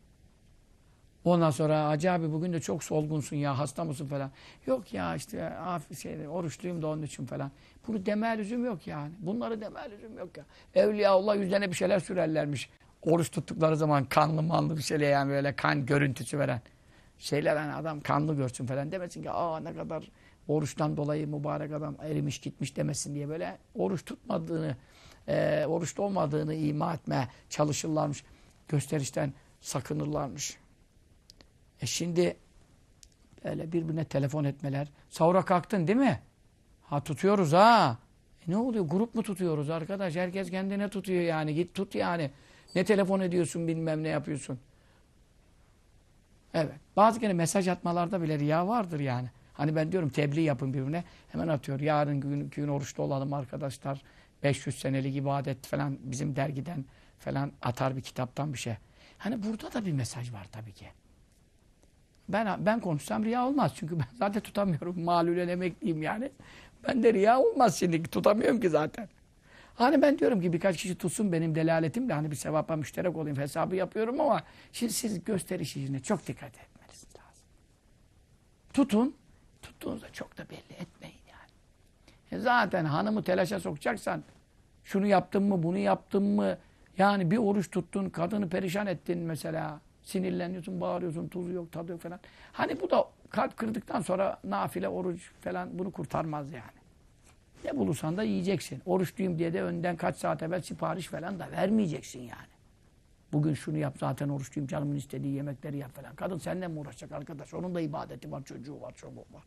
Ondan sonra Hacı abi bugün de çok solgunsun ya hasta mısın falan. Yok ya işte şey, oruçluyum da onun için falan. Bunu demeye lüzum yok yani. Bunları demeye lüzum yok ya. Evliya Allah yüzlerine bir şeyler sürerlermiş. Oruç tuttukları zaman kanlı manlı bir şeyler yani böyle kan görüntüsü veren. Şeyler hani adam kanlı görsün falan demesin ki aa ne kadar oruçtan dolayı mübarek adam erimiş gitmiş demesin diye böyle oruç tutmadığını, e, oruçta olmadığını ima etmeye çalışırlarmış. Gösterişten sakınırlarmış. E şimdi böyle birbirine telefon etmeler. Sahura kalktın değil mi? Ha tutuyoruz ha. E ne oluyor? Grup mu tutuyoruz arkadaş? Herkes kendine tutuyor yani. Git tut yani. Ne telefon ediyorsun bilmem ne yapıyorsun. Evet. Bazı kere mesaj atmalarda bile riya vardır yani. Hani ben diyorum tebliğ yapın birbirine. Hemen atıyor. Yarın gün, gün oruçlu olalım arkadaşlar. 500 senelik ibadet falan bizim dergiden falan atar bir kitaptan bir şey. Hani burada da bir mesaj var tabii ki. Ben ben konuşsam riya olmaz. Çünkü ben zaten tutamıyorum. Malülen emekliyim yani. Ben de riya olmaz şimdi. Tutamıyorum ki zaten. Hani ben diyorum ki birkaç kişi tutsun benim delaletimle hani bir sevapa müşterek olayım hesabı yapıyorum ama şimdi siz gösteriş işine çok dikkat etmeniz lazım. Tutun. Tuttuğunuzda çok da belli etmeyin yani. E zaten hanımı telaşa sokacaksan şunu yaptın mı bunu yaptın mı yani bir oruç tuttun kadını perişan ettin mesela sinirleniyorsun bağırıyorsun tuzu yok tadı yok falan. Hani bu da kalp kırdıktan sonra nafile oruç falan bunu kurtarmaz yani. Ne bulursan da yiyeceksin. Oruçluyum diye de önden kaç saat evvel sipariş falan da vermeyeceksin yani. Bugün şunu yap zaten oruçluyum canımın istediği yemekleri yap falan. Kadın seninle mi uğraşacak arkadaş? Onun da ibadeti var, çocuğu var, çocuğu var.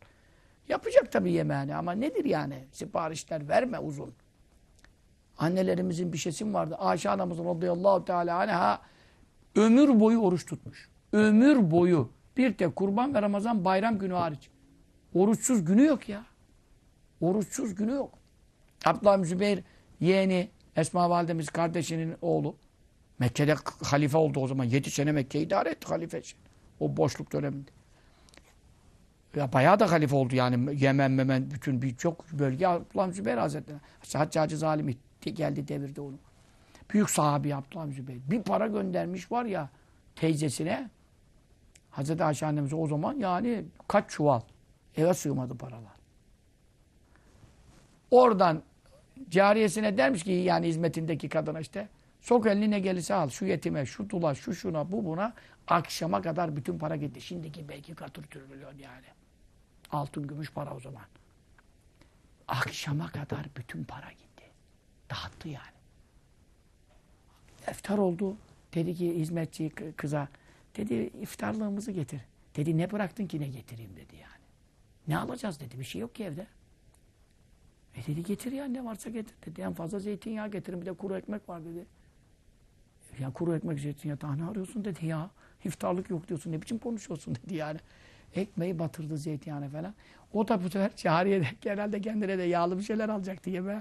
Yapacak tabii yemeğini ama nedir yani? Siparişler verme uzun. Annelerimizin bir şeysi vardı. Ayşe anamızın radıyallahu teala anha ömür boyu oruç tutmuş. Ömür boyu. Bir tek kurban ve Ramazan bayram günü hariç. Oruçsuz günü yok ya. Oruçsuz günü yok. Abdullah Zübeyir yeğeni Esma Validemiz kardeşinin oğlu. Mekke'de halife oldu o zaman. Yedi sene Mekke idare etti halife. O boşluk döneminde. Ya bayağı da halife oldu yani. Yemen, Memen, bütün birçok bölge Abdullah Zübeyir Hazretleri. Haccacı zalim geldi devirdi onu. Büyük sahabi Abdullah Zübeyir. Bir para göndermiş var ya teyzesine. Hazreti Ayşe annemize o zaman yani kaç çuval. Eve sığmadı paralar. Oradan cariyesine dermiş ki yani hizmetindeki kadına işte sok elini ne gelirse al. Şu yetime, şu dula, şu şuna, bu buna akşama kadar bütün para gitti. Şimdiki belki katır trilyon yani. Altın, gümüş para o zaman. Akşama kadar bütün para gitti. Dağıttı yani. İftar oldu. Dedi ki hizmetçi kıza dedi iftarlığımızı getir. Dedi ne bıraktın ki ne getireyim dedi yani. Ne alacağız dedi. Bir şey yok ki evde. E dedi getir ya ne varsa getir dedi. En fazla zeytinyağı getirin bir de kuru ekmek var dedi. Ya kuru ekmek zeytinyağı daha ne arıyorsun dedi ya. İftarlık yok diyorsun ne biçim konuşuyorsun [LAUGHS] dedi yani. Ekmeği batırdı zeytinyağına falan. O da bu sefer cariye herhalde kendine de yağlı bir şeyler alacaktı yeme.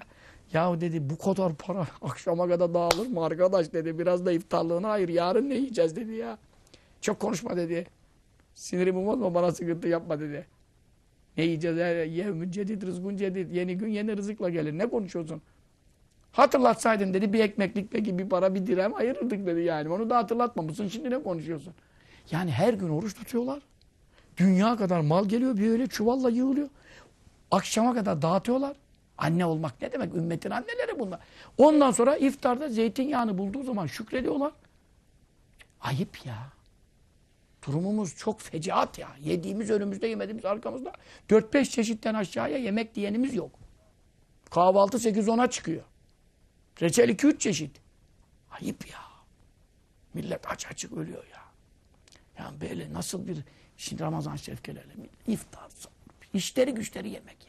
Ya dedi bu kadar para [LAUGHS] akşama kadar dağılır mı arkadaş dedi. Biraz da iftarlığına hayır yarın ne yiyeceğiz dedi ya. Çok konuşma dedi. Sinirimi bozma bana sıkıntı yapma dedi. Ne yiyeceğiz? Yevmün cedid, rızkun cedid. Yeni gün yeni rızıkla gelir. Ne konuşuyorsun? Hatırlatsaydın dedi bir ekmeklik peki bir para bir dirhem ayırırdık dedi yani. Onu da hatırlatmamışsın. Şimdi ne konuşuyorsun? Yani her gün oruç tutuyorlar. Dünya kadar mal geliyor bir öyle çuvalla yığılıyor. Akşama kadar dağıtıyorlar. Anne olmak ne demek? Ümmetin anneleri bunlar. Ondan sonra iftarda zeytinyağını bulduğu zaman şükrediyorlar. Ayıp ya. Durumumuz çok fecaat ya. Yediğimiz önümüzde, yemediğimiz arkamızda. 4-5 çeşitten aşağıya yemek diyenimiz yok. Kahvaltı 8-10'a çıkıyor. Reçel 2-3 çeşit. Ayıp ya. Millet aç açık ölüyor ya. Yani böyle nasıl bir şimdi Ramazan şefkelerle iftar, işleri güçleri yemek.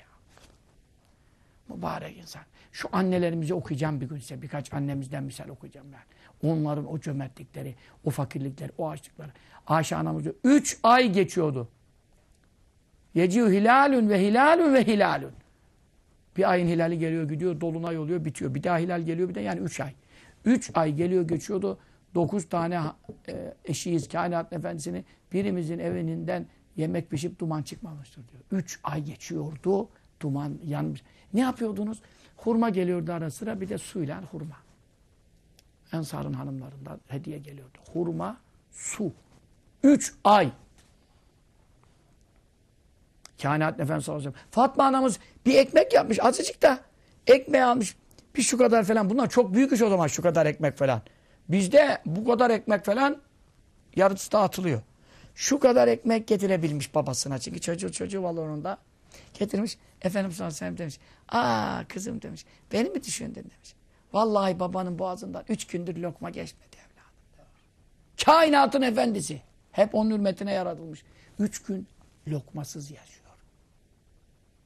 Mübarek insan. Şu annelerimizi okuyacağım bir gün size. Birkaç annemizden misal okuyacağım ben. Onların o cömertlikleri, o fakirlikleri, o açlıkları. Ayşe anamız. Üç ay geçiyordu. Yeciu hilalun ve hilalun ve hilalun. Bir ayın hilali geliyor gidiyor, dolunay oluyor, bitiyor. Bir daha hilal geliyor bir de yani üç ay. Üç ay geliyor geçiyordu. Dokuz tane e, eşiyiz kainat efendisini birimizin evinden yemek pişip duman çıkmamıştır diyor. Üç ay geçiyordu. Duman yanmış. Ne yapıyordunuz? Hurma geliyordu ara sıra bir de suyla hurma. Ensar'ın hanımlarından hediye geliyordu. Hurma, su. Üç ay. Kainat Efendimiz sallallahu aleyhi. Fatma anamız bir ekmek yapmış azıcık da. Ekmeği almış bir şu kadar falan. Bunlar çok büyük iş o zaman şu kadar ekmek falan. Bizde bu kadar ekmek falan yarısı dağıtılıyor. Şu kadar ekmek getirebilmiş babasına. Çünkü çocuğu çocuğu var onun da. Getirmiş. Efendimiz sallallahu aleyhi demiş. Aa kızım demiş. Beni mi düşündün demiş. Vallahi babanın boğazından üç gündür lokma geçmedi evladım. Kainatın efendisi. Hep onun hürmetine yaratılmış. Üç gün lokmasız yaşıyor.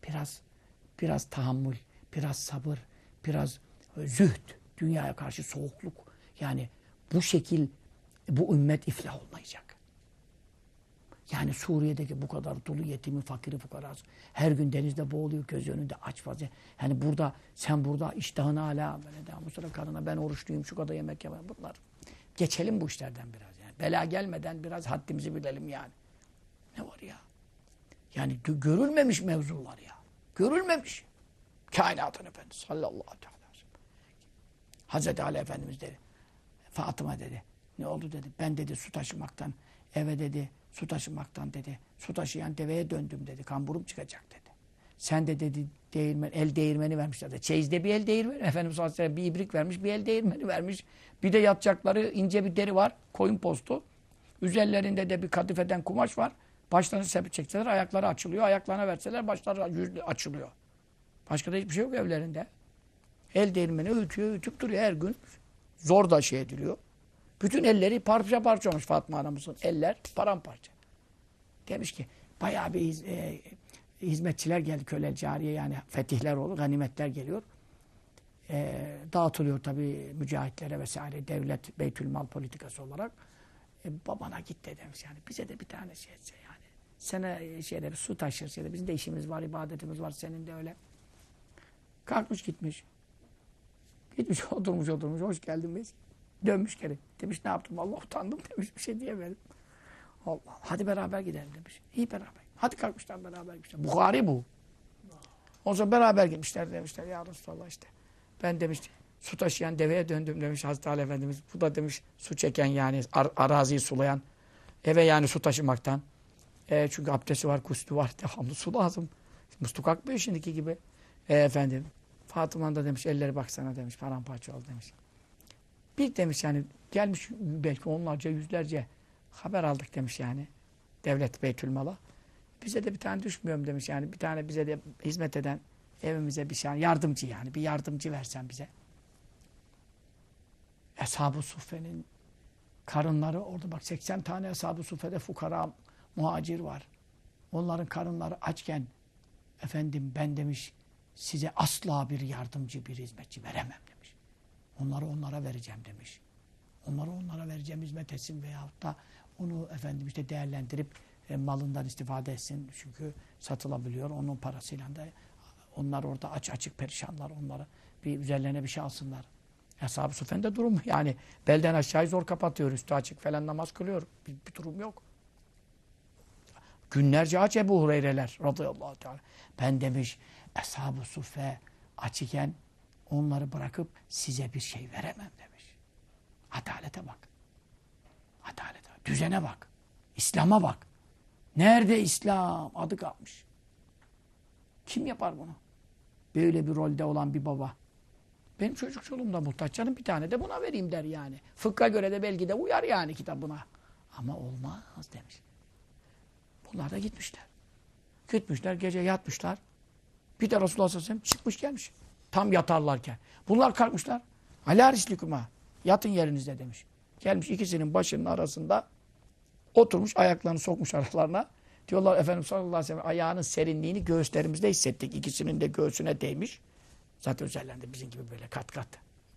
Biraz biraz tahammül, biraz sabır, biraz zühd, dünyaya karşı soğukluk. Yani bu şekil bu ümmet iflah olmayacak. Yani Suriye'deki bu kadar dolu yetimi, fakiri, fukarası. Her gün denizde boğuluyor, göz önünde aç vaziyet. Yani burada, sen burada iştahını hala böyle de bu sıra karına ben oruçluyum, şu kadar yemek yemem. Bunlar. Geçelim bu işlerden biraz yani. Bela gelmeden biraz haddimizi bilelim yani. Ne var ya? Yani gö- görülmemiş mevzular ya. Görülmemiş. Kainatın Efendisi sallallahu aleyhi ve sellem. Hazreti Ali Efendimiz dedi. Fatıma dedi. Ne oldu dedi. Ben dedi su taşımaktan eve dedi su taşımaktan dedi. Su taşıyan deveye döndüm dedi. Kamburum çıkacak dedi. Sen de dedi değirmen, el değirmeni vermişler de. Çeyizde bir el değirmeni. [LAUGHS] Efendimiz sallallahu aleyhi bir ibrik vermiş, bir el değirmeni vermiş. Bir de yatacakları ince bir deri var. Koyun postu. Üzerlerinde de bir kadifeden kumaş var. Başlarını sepet çekseler ayakları açılıyor. Ayaklarına verseler başları açılıyor. Başka da hiçbir şey yok evlerinde. El değirmeni öğütüyor, öğütüp duruyor her gün. Zor da şey ediliyor. Bütün elleri parça parça olmuş Fatma anamızın. Eller paramparça. Demiş ki bayağı bir hiz- e, hizmetçiler geldi. Köle, cariye yani fetihler olur, ganimetler geliyor. E, dağıtılıyor tabii mücahitlere vesaire devlet beytülmal politikası olarak. E, babana git de demiş yani bize de bir tane şey etse yani. Sana e, şeyde su taşır şeyde bizim de işimiz var, ibadetimiz var, senin de öyle. Kalkmış gitmiş. Gitmiş [LAUGHS] oturmuş oturmuş hoş geldin biz. Dönmüş geri. Demiş ne yaptım? Allah utandım [LAUGHS] demiş bir şey diyemedim. Allah hadi beraber gidelim demiş. İyi beraber. Hadi kalkmışlar beraber gitmişler. Bukhari bu. O zaman beraber gitmişler demişler ya Resulallah işte. Ben demiş su taşıyan deveye döndüm demiş Hazreti Ali Efendimiz. Bu da demiş su çeken yani ar- araziyi sulayan eve yani su taşımaktan. E, çünkü abdesti var, kuslu var. [LAUGHS] Devamlı su lazım. Musluk akmıyor şimdiki gibi. E, efendim Fatıma da demiş elleri baksana demiş paramparça oldu demiş. Bir demiş yani gelmiş belki onlarca yüzlerce haber aldık demiş yani. Devlet Beytülmal'a. Bize de bir tane düşmüyorum demiş yani. Bir tane bize de hizmet eden evimize bir şey yardımcı yani. Bir yardımcı versen bize. Eshab-ı Suffe'nin karınları orada bak 80 tane Eshab-ı Suffe'de fukara muhacir var. Onların karınları açken efendim ben demiş size asla bir yardımcı bir hizmetçi veremem. Onları onlara vereceğim demiş. Onları onlara vereceğim hizmet etsin veyahut da onu efendim işte değerlendirip e, malından istifade etsin. Çünkü satılabiliyor. Onun parasıyla da onlar orada aç açık perişanlar. Onları bir üzerlerine bir şey alsınlar. Hesabı Sufen'de durum [LAUGHS] yani belden aşağıyı zor kapatıyor. Üstü açık falan namaz kılıyor. Bir, bir durum yok. Günlerce aç Ebu Hureyre'ler radıyallahu teala. Ben demiş Eshab-ı Suffe aç onları bırakıp size bir şey veremem demiş. Adalete bak. Adalete bak. Düzene bak. İslam'a bak. Nerede İslam? Adı kalmış. Kim yapar bunu? Böyle bir rolde olan bir baba. Benim çocuk çoluğumda muhtaç canım bir tane de buna vereyim der yani. Fıkka göre de belki de uyar yani kitabına. Ama olmaz demiş. Bunlar da gitmişler. Gitmişler gece yatmışlar. Bir de Resulullah sallallahu aleyhi ve sellem çıkmış gelmiş. Tam yatarlarken. Bunlar kalkmışlar. Ala rislikuma. Yatın yerinizde demiş. Gelmiş ikisinin başının arasında oturmuş ayaklarını sokmuş [LAUGHS] aralarına. Diyorlar Efendimiz sallallahu aleyhi ve sellem ayağının serinliğini göğüslerimizde hissettik. İkisinin de göğsüne değmiş. Zaten üzerlerinde bizim gibi böyle kat kat.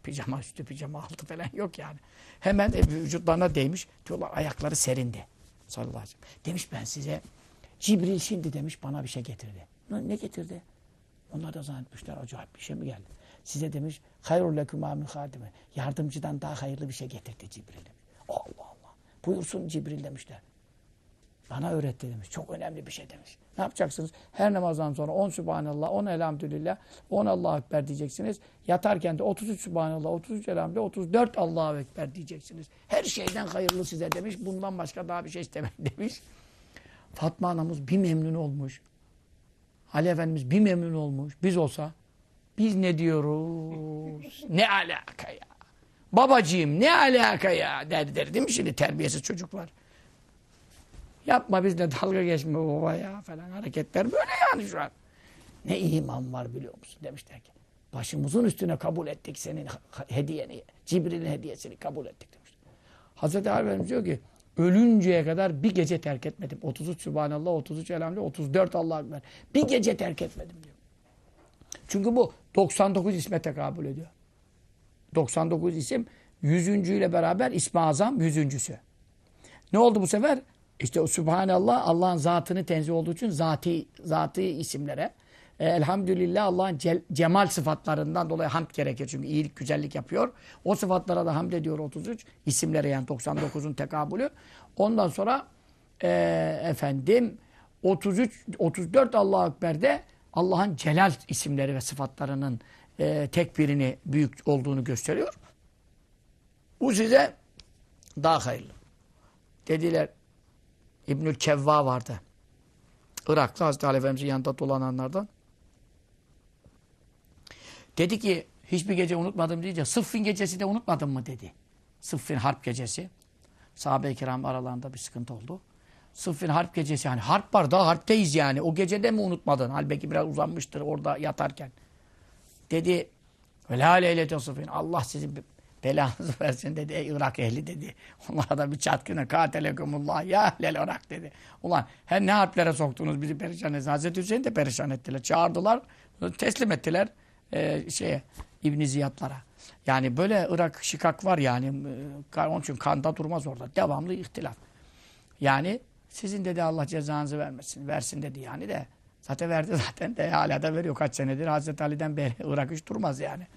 Pijama üstü, pijama altı falan yok yani. Hemen e, vücutlarına değmiş. Diyorlar ayakları serindi. Sallallahu aleyhi ve sellem. Demiş ben size Cibril şimdi demiş bana bir şey getirdi. Ne getirdi? Onlar da zannetmişler acayip bir şey mi geldi? Size demiş hayrul leküm amin hadime. Yardımcıdan daha hayırlı bir şey getirdi Cibril demiş. Allah Allah. Buyursun Cibril demişler. Bana öğretti demiş. Çok önemli bir şey demiş. Ne yapacaksınız? Her namazdan sonra 10 Sübhanallah, 10 Elhamdülillah, 10 Allahu Ekber diyeceksiniz. Yatarken de 33 Sübhanallah, 33 Elhamdülillah, 34 Allahu Ekber diyeceksiniz. Her şeyden hayırlı size demiş. Bundan başka daha bir şey istemem [LAUGHS] demiş. Fatma anamız bir memnun olmuş. Ali Efendimiz bir memnun olmuş. Biz olsa biz ne diyoruz? ne alaka ya? Babacığım ne alaka ya? Der der değil mi şimdi terbiyesiz çocuklar? Yapma bizle dalga geçme baba ya falan hareketler böyle yani şu an. Ne iman var biliyor musun demişler ki. Başımızın üstüne kabul ettik senin hediyeni. Cibril'in hediyesini kabul ettik demişler. Hazreti Ali Efendimiz diyor ki ölünceye kadar bir gece terk etmedim. 33 Sübhanallah, 33 Elhamdülillah, 34 Allah'a Ekber. Bir gece terk etmedim diyor. Çünkü bu 99 isme tekabül ediyor. 99 isim 100. ile beraber İsmi Azam 100.sü. Ne oldu bu sefer? İşte o Subhanallah Allah'ın zatını tenzih olduğu için zati, zati isimlere. E, elhamdülillah Allah'ın cemal sıfatlarından dolayı hamd gerekir. Çünkü iyilik, güzellik yapıyor. O sıfatlara da hamd ediyor 33. isimlere yani 99'un tekabülü. Ondan sonra e, efendim 33, 34 Allahu Ekber'de Allah'ın celal isimleri ve sıfatlarının e, tekbirini büyük olduğunu gösteriyor. Bu size daha hayırlı. Dediler İbnül Kevva vardı. Irak'ta Hazreti Ali Efendimiz'in yanında dolananlardan. Dedi ki hiçbir gece unutmadım deyince Sıffin gecesi de unutmadın mı dedi. Sıffin harp gecesi. Sahabe-i kiram aralarında bir sıkıntı oldu. Sıffin harp gecesi yani harp var daha harpteyiz yani. O gecede mi unutmadın? Halbuki biraz uzanmıştır orada yatarken. Dedi Velâ leylete. Allah sizi belanızı versin dedi. Ey Irak ehli dedi. Onlara da bir çatkına katelekumullah ya ehlel Irak dedi. Ulan her ne harplere soktunuz bizi perişan ettiniz. Hazreti Hüseyin de perişan ettiler. Çağırdılar teslim ettiler e, şeye İbn Ziyadlara. Yani böyle Irak şikak var yani. E, onun için kanda durmaz orada. Devamlı ihtilaf. Yani sizin dedi Allah cezanızı vermesin. Versin dedi yani de. Zaten verdi [LAUGHS] zaten de hala da veriyor kaç senedir. Hazreti Ali'den beri [LAUGHS] Irak hiç durmaz yani.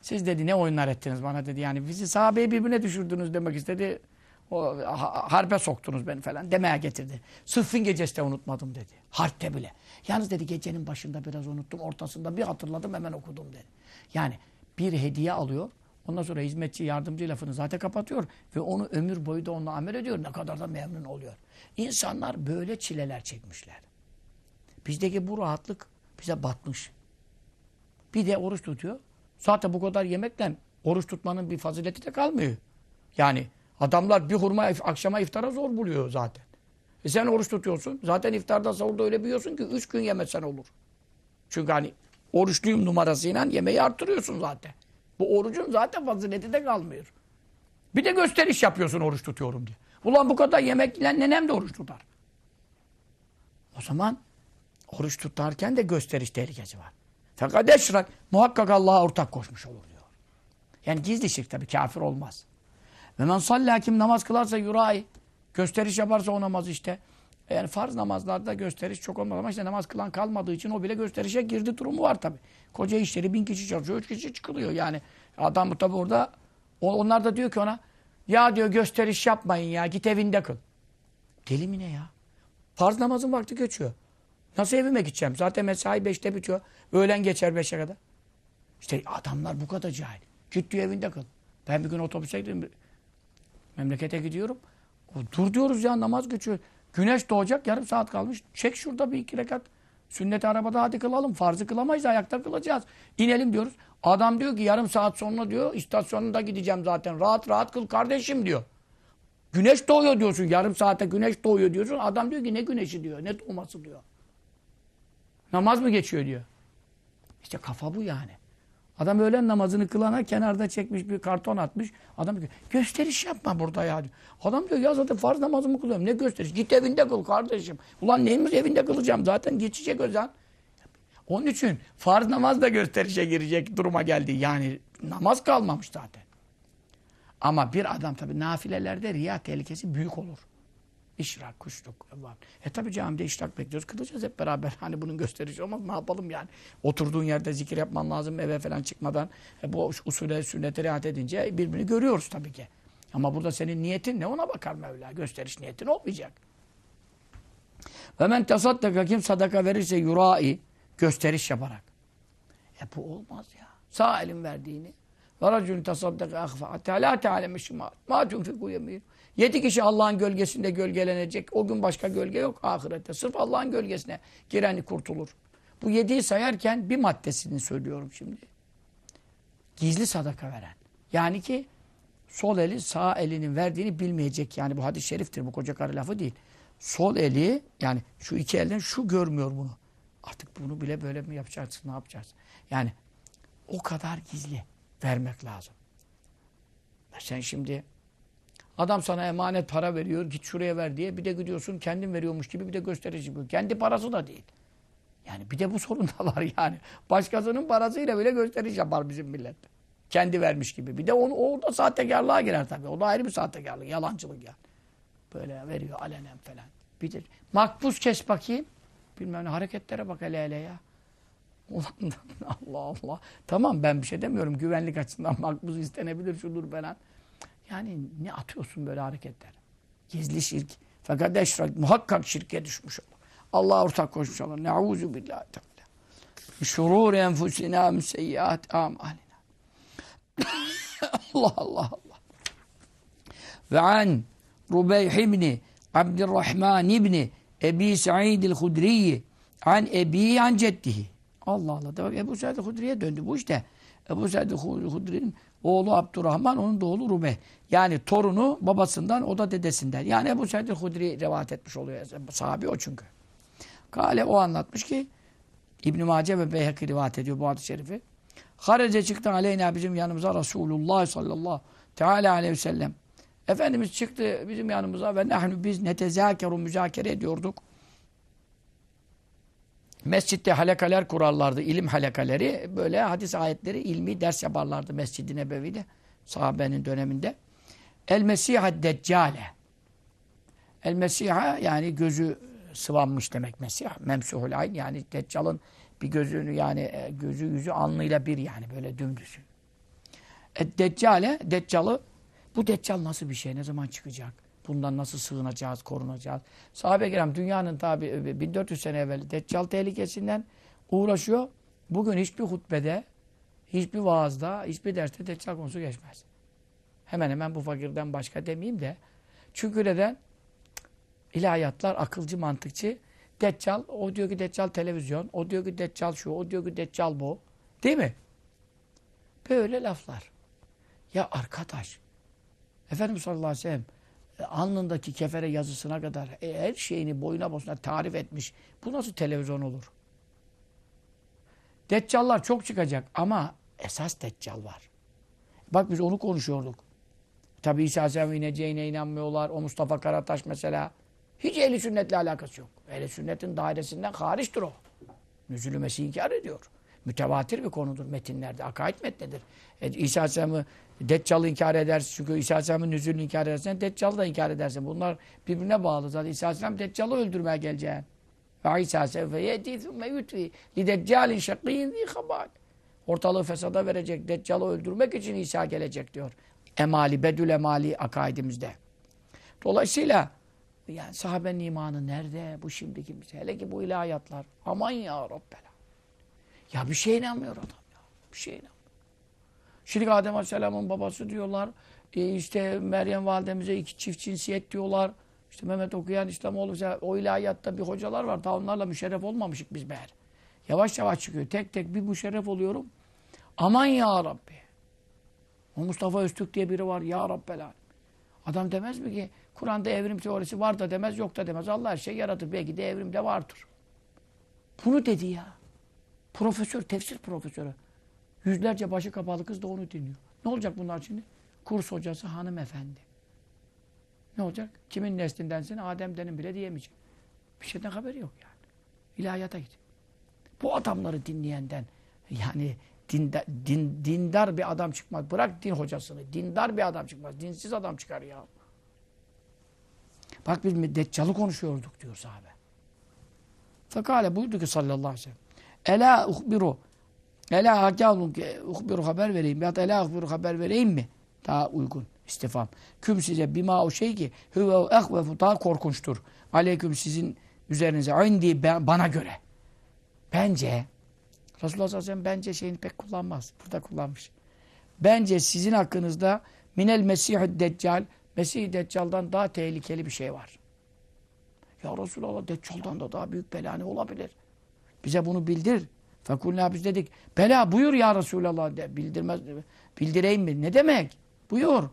Siz dedi ne oyunlar ettiniz bana dedi. Yani bizi sahabeyi birbirine düşürdünüz demek istedi. O, harbe soktunuz beni falan demeye getirdi. Sıffin gecesi de unutmadım dedi. Harpte bile. Yalnız dedi gecenin başında biraz unuttum. Ortasında bir hatırladım hemen okudum dedi. Yani bir hediye alıyor. Ondan sonra hizmetçi yardımcı lafını zaten kapatıyor. Ve onu ömür boyu da onunla amel ediyor. Ne kadar da memnun oluyor. İnsanlar böyle çileler çekmişler. Bizdeki bu rahatlık bize batmış. Bir de oruç tutuyor. Zaten bu kadar yemekten oruç tutmanın bir fazileti de kalmıyor. Yani adamlar bir hurma akşama iftara zor buluyor zaten. E sen oruç tutuyorsun. Zaten iftarda sahurda öyle biliyorsun ki üç gün yemesen olur. Çünkü hani oruçluyum numarasıyla yemeği arttırıyorsun zaten. Bu orucun zaten fazileti de kalmıyor. Bir de gösteriş yapıyorsun oruç tutuyorum diye. Ulan bu kadar yemekle nenem de oruç tutar. O zaman oruç tutarken de gösteriş tehlikesi var. Fakat eşrak muhakkak Allah'a ortak koşmuş olur diyor. Yani gizli şirk tabi kafir olmaz. Ve men sallâ kim namaz kılarsa yurai. Gösteriş yaparsa o namaz işte. Yani farz namazlarda gösteriş çok olmaz ama işte namaz kılan kalmadığı için o bile gösterişe girdi durumu var tabi. Koca işleri bin kişi çalışıyor, üç kişi çıkılıyor yani. Adam tabi orada onlar da diyor ki ona ya diyor gösteriş yapmayın ya git evinde kıl. Deli mi ne ya? Farz namazın vakti geçiyor. Nasıl evime gideceğim? Zaten mesai beşte bitiyor. Öğlen geçer beşe kadar. İşte adamlar bu kadar cahil. Git diyor evinde kıl. Ben bir gün otobüse gidiyorum. Memlekete gidiyorum. Dur diyoruz ya namaz geçiyor. Güneş doğacak yarım saat kalmış. Çek şurada bir iki rekat. Sünneti arabada hadi kılalım. Farzı kılamayız ayakta kılacağız. İnelim diyoruz. Adam diyor ki yarım saat sonra diyor istasyonunda gideceğim zaten. Rahat rahat kıl kardeşim diyor. Güneş doğuyor diyorsun. Yarım saate güneş doğuyor diyorsun. Adam diyor ki ne güneşi diyor. Ne doğması diyor. Namaz mı geçiyor diyor. İşte kafa bu yani. Adam öğlen namazını kılana kenarda çekmiş bir karton atmış. Adam diyor gösteriş yapma burada ya diyor. Adam diyor ya zaten farz namazımı kılıyorum. Ne gösteriş? Git evinde kıl kardeşim. Ulan neyimiz evinde kılacağım zaten geçecek özen. Onun için farz namaz da gösterişe girecek duruma geldi. Yani namaz kalmamış zaten. Ama bir adam tabi nafilelerde riya tehlikesi büyük olur. İşrak, kuşluk. Allah. E tabi camide işrak bekliyoruz. Kılacağız hep beraber. [LAUGHS] Hani bunun gösterişi olmaz. Ne yapalım yani? Oturduğun yerde zikir yapman lazım eve falan çıkmadan. E bu usule, sünnete riayet edince birbirini görüyoruz tabii ki. Ama burada senin niyetin ne? Ona bakar Mevla. Gösteriş niyetin olmayacak. Ve men tasaddaka kim sadaka verirse yurai gösteriş yaparak. E bu olmaz ya. Sağ elin verdiğini ve racülün tasaddaka akfa hatta la te'aleme şimat ma tunfiku yemin Yedi kişi Allah'ın gölgesinde gölgelenecek. O gün başka gölge yok ahirette. Sırf Allah'ın gölgesine gireni kurtulur. Bu yediği sayarken bir maddesini söylüyorum şimdi. Gizli sadaka veren. Yani ki sol eli sağ elinin verdiğini bilmeyecek. Yani bu hadis-i şeriftir. Bu koca karı lafı değil. Sol eli yani şu iki elden şu görmüyor bunu. Artık bunu bile böyle mi yapacaksın ne yapacağız? Yani o kadar gizli vermek lazım. Sen şimdi Adam sana emanet para veriyor, git şuraya ver diye. Bir de gidiyorsun kendin veriyormuş gibi bir de gösterici gibi. Kendi parası da değil. Yani bir de bu sorun da var yani. Başkasının parasıyla bile gösteriş yapar bizim millet. Kendi vermiş gibi. Bir de onu, o da sahtekarlığa girer tabii. O da ayrı bir sahtekarlık, yalancılık yani. Böyle veriyor alenen falan. Bir de makbuz kes bakayım. Bilmem ne hareketlere bak hele hele ya. Ulan [LAUGHS] Allah Allah. Tamam ben bir şey demiyorum. Güvenlik açısından [LAUGHS] makbuz istenebilir şudur falan. Yani ne atıyorsun böyle hareketler? Gizli şirk. Fakat eşrak muhakkak şirke düşmüş olur. Allah'a ortak koşmuş olur. Neuzu billahi teala. Şurur enfusina müseyyiat amalina. Allah Allah Allah. Ve an Rubeyh ibn Abdurrahman ibn Ebi Sa'id el-Hudri an Ebi an ceddihi. Allah Allah. Demek Ebu Sa'id el-Hudri'ye döndü bu işte. Ebu Sa'id el-Hudri'nin oğlu Abdurrahman, onun da oğlu Rubeyh. Yani torunu babasından, o da dedesinden. Yani Ebu Sa'id el-Hudri rivayet etmiş oluyor. Sahabi o çünkü. Kale o anlatmış ki İbn-i Mace ve Beyhaki rivayet ediyor bu hadis-i şerifi. Harece çıktı aleyna bizim yanımıza Resulullah sallallahu teala aleyhi ve sellem. Efendimiz çıktı bizim yanımıza ve nahnu biz netezâkeru müzakere ediyorduk. Mescitte halakalar kurarlardı, ilim halakaları. Böyle hadis ayetleri, ilmi ders yaparlardı Mescid-i Nebevi'de, sahabenin döneminde. El Mesih'a Deccale. El Mesih'a yani gözü sıvanmış demek Mesih. Memsuhul ayn yani Deccal'ın bir gözünü yani e, gözü yüzü alnıyla bir yani böyle dümdüz. E, Deccale, Deccal'ı bu Deccal nasıl bir şey? Ne zaman çıkacak? Bundan nasıl sığınacağız, korunacağız? Sahabe-i kiram dünyanın tabi 1400 sene evvel Deccal tehlikesinden uğraşıyor. Bugün hiçbir hutbede, hiçbir vaazda, hiçbir derste Deccal konusu geçmez. Hemen hemen bu fakirden başka demeyeyim de. Çünkü neden? İlahiyatlar akılcı, mantıkçı. Deccal, o diyor ki Deccal televizyon, o diyor ki Deccal şu, o diyor ki Deccal bu. Değil mi? Böyle laflar. Ya arkadaş, Efendimiz sallallahu aleyhi ve sellem e, alnındaki kefere yazısına kadar e, her şeyini boyuna bosuna tarif etmiş. Bu nasıl televizyon olur? Deccallar çok çıkacak ama esas deccal var. Bak biz onu konuşuyorduk. Tabi İsa Aleyhisselam ineceğine inanmıyorlar. O Mustafa Karataş mesela. Hiç ehli sünnetle alakası yok. Ehli sünnetin dairesinden hariçtir o. Nüzülü Mesih inkar ediyor. Mütevatir bir konudur metinlerde. Akaid metnedir. E, İsa Aleyhisselam'ı Deccal'ı inkar edersin. Çünkü İsa Aleyhisselam'ın nüzulünü inkar edersen Deccal'ı da inkar edersin. Bunlar birbirine bağlı. Zaten İsa Aleyhisselam Deccal'ı öldürmeye geleceğin. Ve İsa Aleyhisselam yeti thumme yutvi li deccalin şakîn. Ortalığı fesada verecek. Deccal'ı öldürmek için İsa gelecek diyor. Emali, bedül emali akaidimizde. Dolayısıyla yani sahabenin imanı nerede? Bu şimdiki hele ki bu ilahiyatlar. Aman ya Rabbela. Ya bir şey inanmıyor adam ya. Bir şey inanmıyor. Şimdi Adem Aleyhisselam'ın babası diyorlar. E işte Meryem validemize iki çift cinsiyet diyorlar. İşte Mehmet okuyan İslamoğlu o ilahiyatta bir hocalar var. Daha onlarla müşerref olmamışık biz meğer. Yavaş yavaş çıkıyor. Tek tek bir müşerref oluyorum. Aman ya Rabbi. O Mustafa Öztürk diye biri var. Ya Rabbel Adam demez mi ki Kur'an'da evrim teorisi var da demez yok da demez. Allah her şey yaratır. Belki de evrimde vardır. Bunu dedi ya. Profesör, tefsir profesörü. Yüzlerce başı kapalı kız da onu dinliyor. Ne olacak bunlar şimdi? Kurs hocası hanımefendi. Ne olacak? Kimin neslindensin? Adem'denin bile diyemeyecek. Bir şeyden haberi yok yani. İlahiyata git. Bu adamları dinleyenden yani dindar, din, dindar bir adam çıkmaz. Bırak din hocasını. Dindar bir adam çıkmaz. Dinsiz adam çıkar ya. Bak biz Deccal'ı konuşuyorduk diyor sahabe. Fekale buyurdu ki sallallahu aleyhi ve sellem. Ela uhbiru Ela hakâlun ki uhbiru haber vereyim. Ya da ela uhbiru haber vereyim mi? Daha uygun istifam. Küm size bima o şey ki hüve ehvefu daha korkunçtur. Aleyküm sizin üzerinize. Indi bana göre. Bence Resulullah sallallahu aleyhi ve sellem bence şeyini pek kullanmaz. Burada kullanmış. Bence sizin hakkınızda minel mesih deccal Mesih Deccal'dan daha tehlikeli bir şey var. Ya Resulallah Deccal'dan da daha büyük bela ne olabilir? Bize bunu bildir. Fekulna biz dedik. Bela buyur ya Resulallah de. Bildirmez, bildireyim mi? Ne demek? Buyur.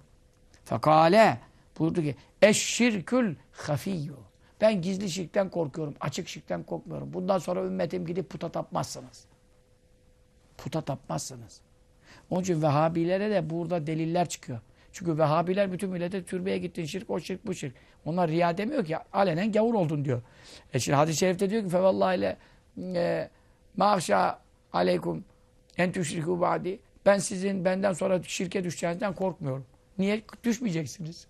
Fekale buyurdu ki eşşirkül hafiyyu. Ben gizli şirkten korkuyorum. Açık şirkten korkmuyorum. Bundan sonra ümmetim gidip puta tapmazsınız. Puta tapmazsınız. Onun için Vehhabilere de burada deliller çıkıyor. Çünkü Vehhabiler bütün millete türbeye gittin şirk, o şirk, bu şirk. Onlar riya demiyor ki alenen gavur oldun diyor. E şimdi hadis-i şerifte diyor ki fevallahi ile e, Mahşa aleykum en tüşriku ba'di. Ben sizin benden sonra şirke düşeceğinizden korkmuyorum. Niye? Düşmeyeceksiniz.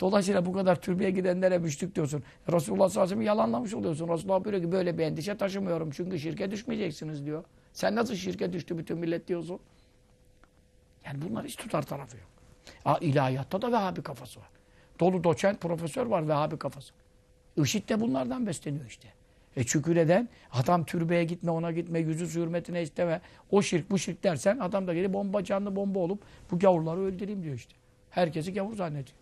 Dolayısıyla bu kadar türbeye gidenlere müşrik diyorsun. Resulullah sallallahu aleyhi ve sellem'i yalanlamış oluyorsun. Resulullah buyuruyor ki böyle bir endişe taşımıyorum. Çünkü şirke düşmeyeceksiniz diyor. Sen nasıl şirke düştü bütün millet diyorsun? Yani bunlar hiç tutar tarafı yok. Aa, ilahiyatta da Vehhabi kafası var. Dolu doçent profesör var Vehhabi kafası. IŞİD de bunlardan besleniyor işte. E çünkü neden? Adam türbeye gitme, ona gitme, yüzü hürmetine isteme. O şirk, bu şirk dersen adam da gelip bomba canlı bomba olup bu gavurları öldüreyim diyor işte. Herkesi gavur zannediyor.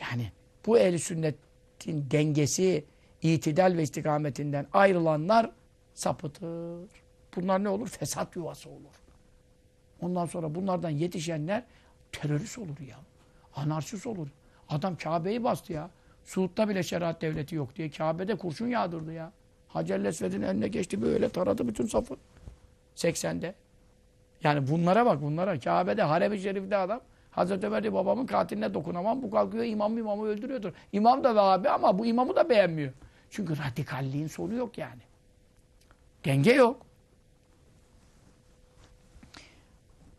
Yani bu ehli sünnetin dengesi, itidal ve istikametinden ayrılanlar sapıtır. Bunlar ne olur? Fesat yuvası olur. Ondan sonra bunlardan yetişenler terörist olur ya. Anarşist olur. Adam Kabe'yi bastı ya. Suud'da bile şeriat devleti yok diye Kabe'de kurşun yağdırdı ya. Hacer Lesved'in önüne geçti böyle taradı bütün safı. 80'de. Yani bunlara bak bunlara. Kabe'de Harem-i Şerif'te adam Hazreti Ömer babamın katiline dokunamam. Bu kalkıyor imam imamı öldürüyordur. İmam da Vehhabi ama bu imamı da beğenmiyor. Çünkü radikalliğin sonu yok yani. Denge yok.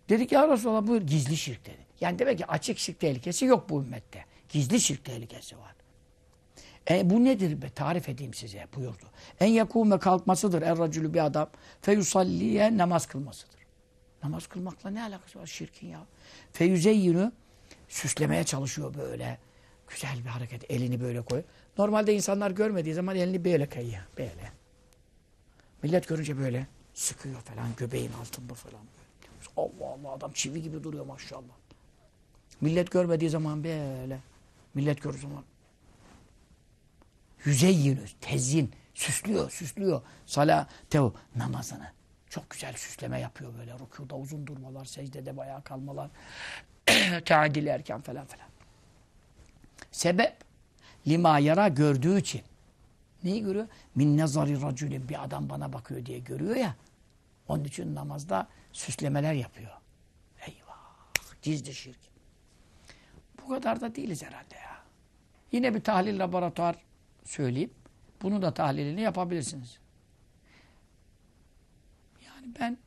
Dedik ya Resulallah buyur gizli şirk dedi. Yani demek ki açık şirk tehlikesi yok bu ümmette. Gizli şirk tehlikesi var. E, bu nedir be? Tarif edeyim size buyurdu. En yakume kalkmasıdır er bir adam. Feyusalliye namaz kılmasıdır. Namaz kılmakla ne alakası var şirkin ya? Feyüzeyyinu süslemeye çalışıyor böyle. Güzel bir hareket. Elini böyle koy. Normalde insanlar görmediği zaman elini böyle kayıyor. Böyle. Millet görünce böyle sıkıyor falan. Göbeğin altında falan. Allah Allah adam çivi gibi duruyor maşallah. Millet görmediği zaman böyle. Millet gördüğü zaman yüzeyyinü, tezyin, süslüyor, süslüyor. Sala tev namazını. Çok güzel süsleme yapıyor böyle. Rükuda uzun durmalar, secdede bayağı kalmalar. [CLEARS THROAT] Teadil erken falan falan. Sebep lima yara gördüğü için. Neyi görüyor? Min nazari racülün bir adam bana bakıyor diye görüyor ya. Onun için namazda süslemeler yapıyor. Eyvah! Gizli şirk. Bu kadar da değiliz herhalde ya. Yine bir tahlil laboratuvar söyleyeyim. Bunu da tahlilini yapabilirsiniz. Yani ben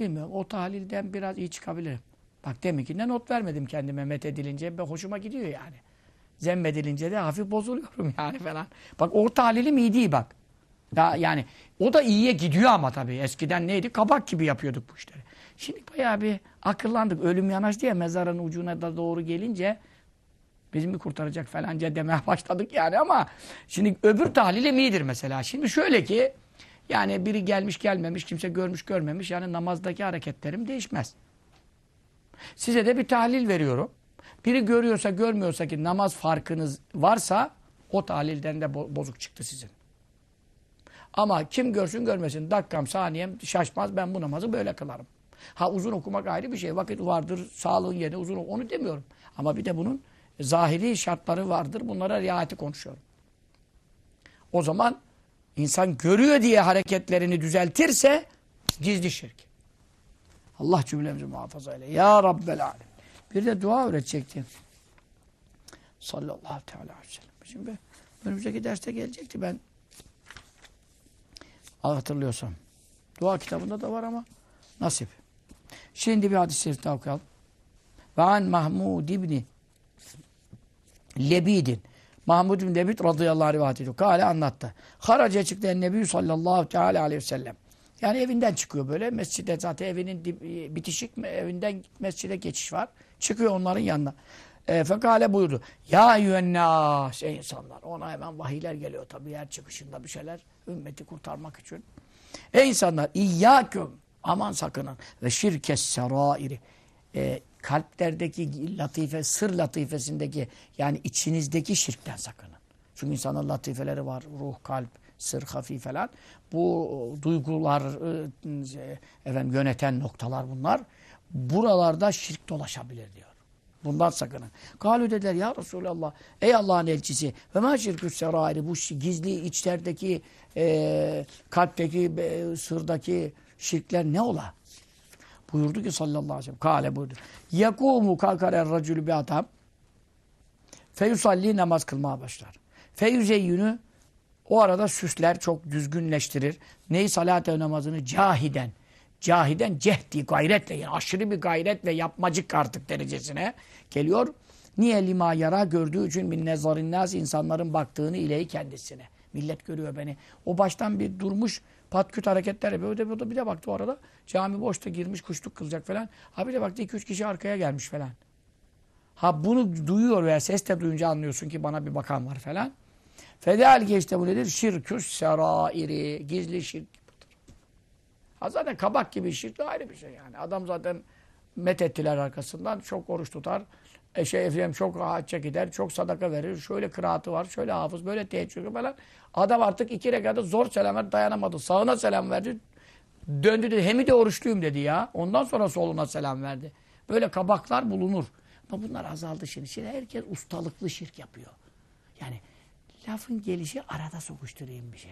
bilmiyorum o tahlilden biraz iyi çıkabilirim. Bak demin ki ne not vermedim kendime met edilince. Ben hoşuma gidiyor yani. Zemmedilince de hafif bozuluyorum [LAUGHS] yani falan. Bak o tahlilim iyi değil bak. Daha yani o da iyiye gidiyor ama tabii. Eskiden neydi? Kabak gibi yapıyorduk bu işleri. Şimdi bayağı bir akıllandık. Ölüm yanaştı ya mezarın ucuna da doğru gelince Bizi mi kurtaracak falanca demeye [LAUGHS] başladık yani ama şimdi öbür tahlilim iyidir mesela. Şimdi şöyle ki yani biri gelmiş gelmemiş, kimse görmüş görmemiş yani namazdaki hareketlerim değişmez. Size de bir tahlil veriyorum. Biri görüyorsa görmüyorsa ki namaz farkınız varsa o tahlilden de bozuk çıktı sizin. Ama kim görsün görmesin dakikam saniyem şaşmaz ben bu namazı böyle kılarım. Ha uzun okumak ayrı bir şey. Vakit vardır, sağlığın yerine uzun onu demiyorum. Ama bir de bunun zahiri şartları vardır. Bunlara riayeti konuşuyorum. O zaman insan görüyor diye hareketlerini düzeltirse gizli şirk. Allah cümlemizi muhafaza eyle. Ya Rabbel Alem. Bir de dua öğretecekti. Sallallahu teala aleyhi ve sellem. Şimdi önümüzdeki derste gelecekti ben hatırlıyorsam. Dua kitabında da var ama nasip. Şimdi bir hadis-i şerif daha okuyalım. Ve an Mahmud ibni Lebidin. Mahmud bin Lebid radıyallahu anh rivayet ediyor. Kale anlattı. Haraca çıktı en nebi sallallahu teala aleyhi ve sellem. Yani evinden çıkıyor böyle. Mescide zaten evinin bitişik evinden mescide geçiş var. Çıkıyor onların yanına. E, fekale buyurdu. Ya yüennas ey insanlar. Ona hemen vahiyler geliyor tabii yer çıkışında bir şeyler. Ümmeti kurtarmak için. Ey insanlar İyyâküm aman sakının ve şirkes serairi. E, kalplerdeki latife, sır latifesindeki yani içinizdeki şirkten sakının. Çünkü insanın latifeleri var. Ruh, kalp, sır, hafif falan. Bu duygular, e, efendim, yöneten noktalar bunlar. Buralarda şirk dolaşabilir diyor. Bundan sakının. Galü dediler ya Resulallah ey Allah'ın elçisi ve ma şirkü serairi bu gizli içlerdeki e, kalpteki e, sırdaki şirkler ne ola? Buyurdu ki sallallahu aleyhi ve sellem. Kale buyurdu. Yekumu kalkar er racülü bir adam. Feyusalli namaz kılmaya başlar. Feyüzeyyünü o arada süsler, çok düzgünleştirir. Neyi salat namazını cahiden. Cahiden cehdi, gayretle yani aşırı bir gayret ve yapmacık artık derecesine geliyor. Niye lima yara gördüğü için min nezarin insanların baktığını ileyi kendisine. Millet görüyor beni. O baştan bir durmuş patküt hareketler yapıyor. Da bir de baktı o arada. Cami boşta girmiş kuşluk kılacak falan. Ha bir de baktı iki üç kişi arkaya gelmiş falan. Ha bunu duyuyor veya ses de duyunca anlıyorsun ki bana bir bakan var falan. Fedalike işte bu nedir? Şirküs serairi. Gizli şirk. Ha zaten kabak gibi şirk de ayrı bir şey yani. Adam zaten met ettiler arkasından. Çok oruç tutar. E şey efendim çok hacca gider. Çok sadaka verir. Şöyle kıraatı var. Şöyle hafız. Böyle teheccüdü falan. Adam artık iki rekata zor selam verdi. Dayanamadı. Sağına selam verdi. Döndü dedi. Hemi de oruçluyum dedi ya. Ondan sonra soluna selam verdi. Böyle kabaklar bulunur. Ama bunlar azaldı şimdi. Şimdi herkes ustalıklı şirk yapıyor. Yani lafın gelişi arada sokuşturayım bir şey.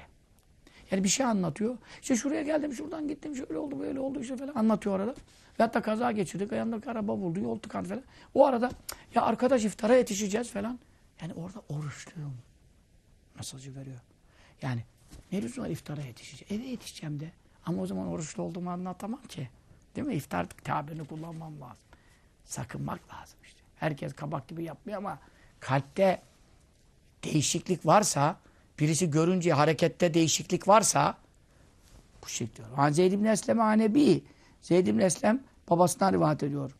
Yani bir şey anlatıyor. İşte şuraya geldim, şuradan gittim, şöyle oldu, böyle oldu işte falan anlatıyor arada. Ve hatta kaza geçirdik, yanındaki araba vurdu, yol tıkandı falan. O arada ya arkadaş iftara yetişeceğiz falan. Yani orada oruçluyum. Mesajı veriyor. Yani ne lüzum var iftara yetişeceğim? Eve yetişeceğim de. Ama o zaman oruçlu olduğumu anlatamam ki. Değil mi? İftar tabirini kullanmam lazım. Sakınmak lazım işte. Herkes kabak gibi yapmıyor ama kalpte değişiklik varsa, birisi görünce harekette değişiklik varsa bu şirk diyor. Han Zeyd ibn Eslem Hanebi. Zeyd ibn Eslem babasından rivayet ediyor.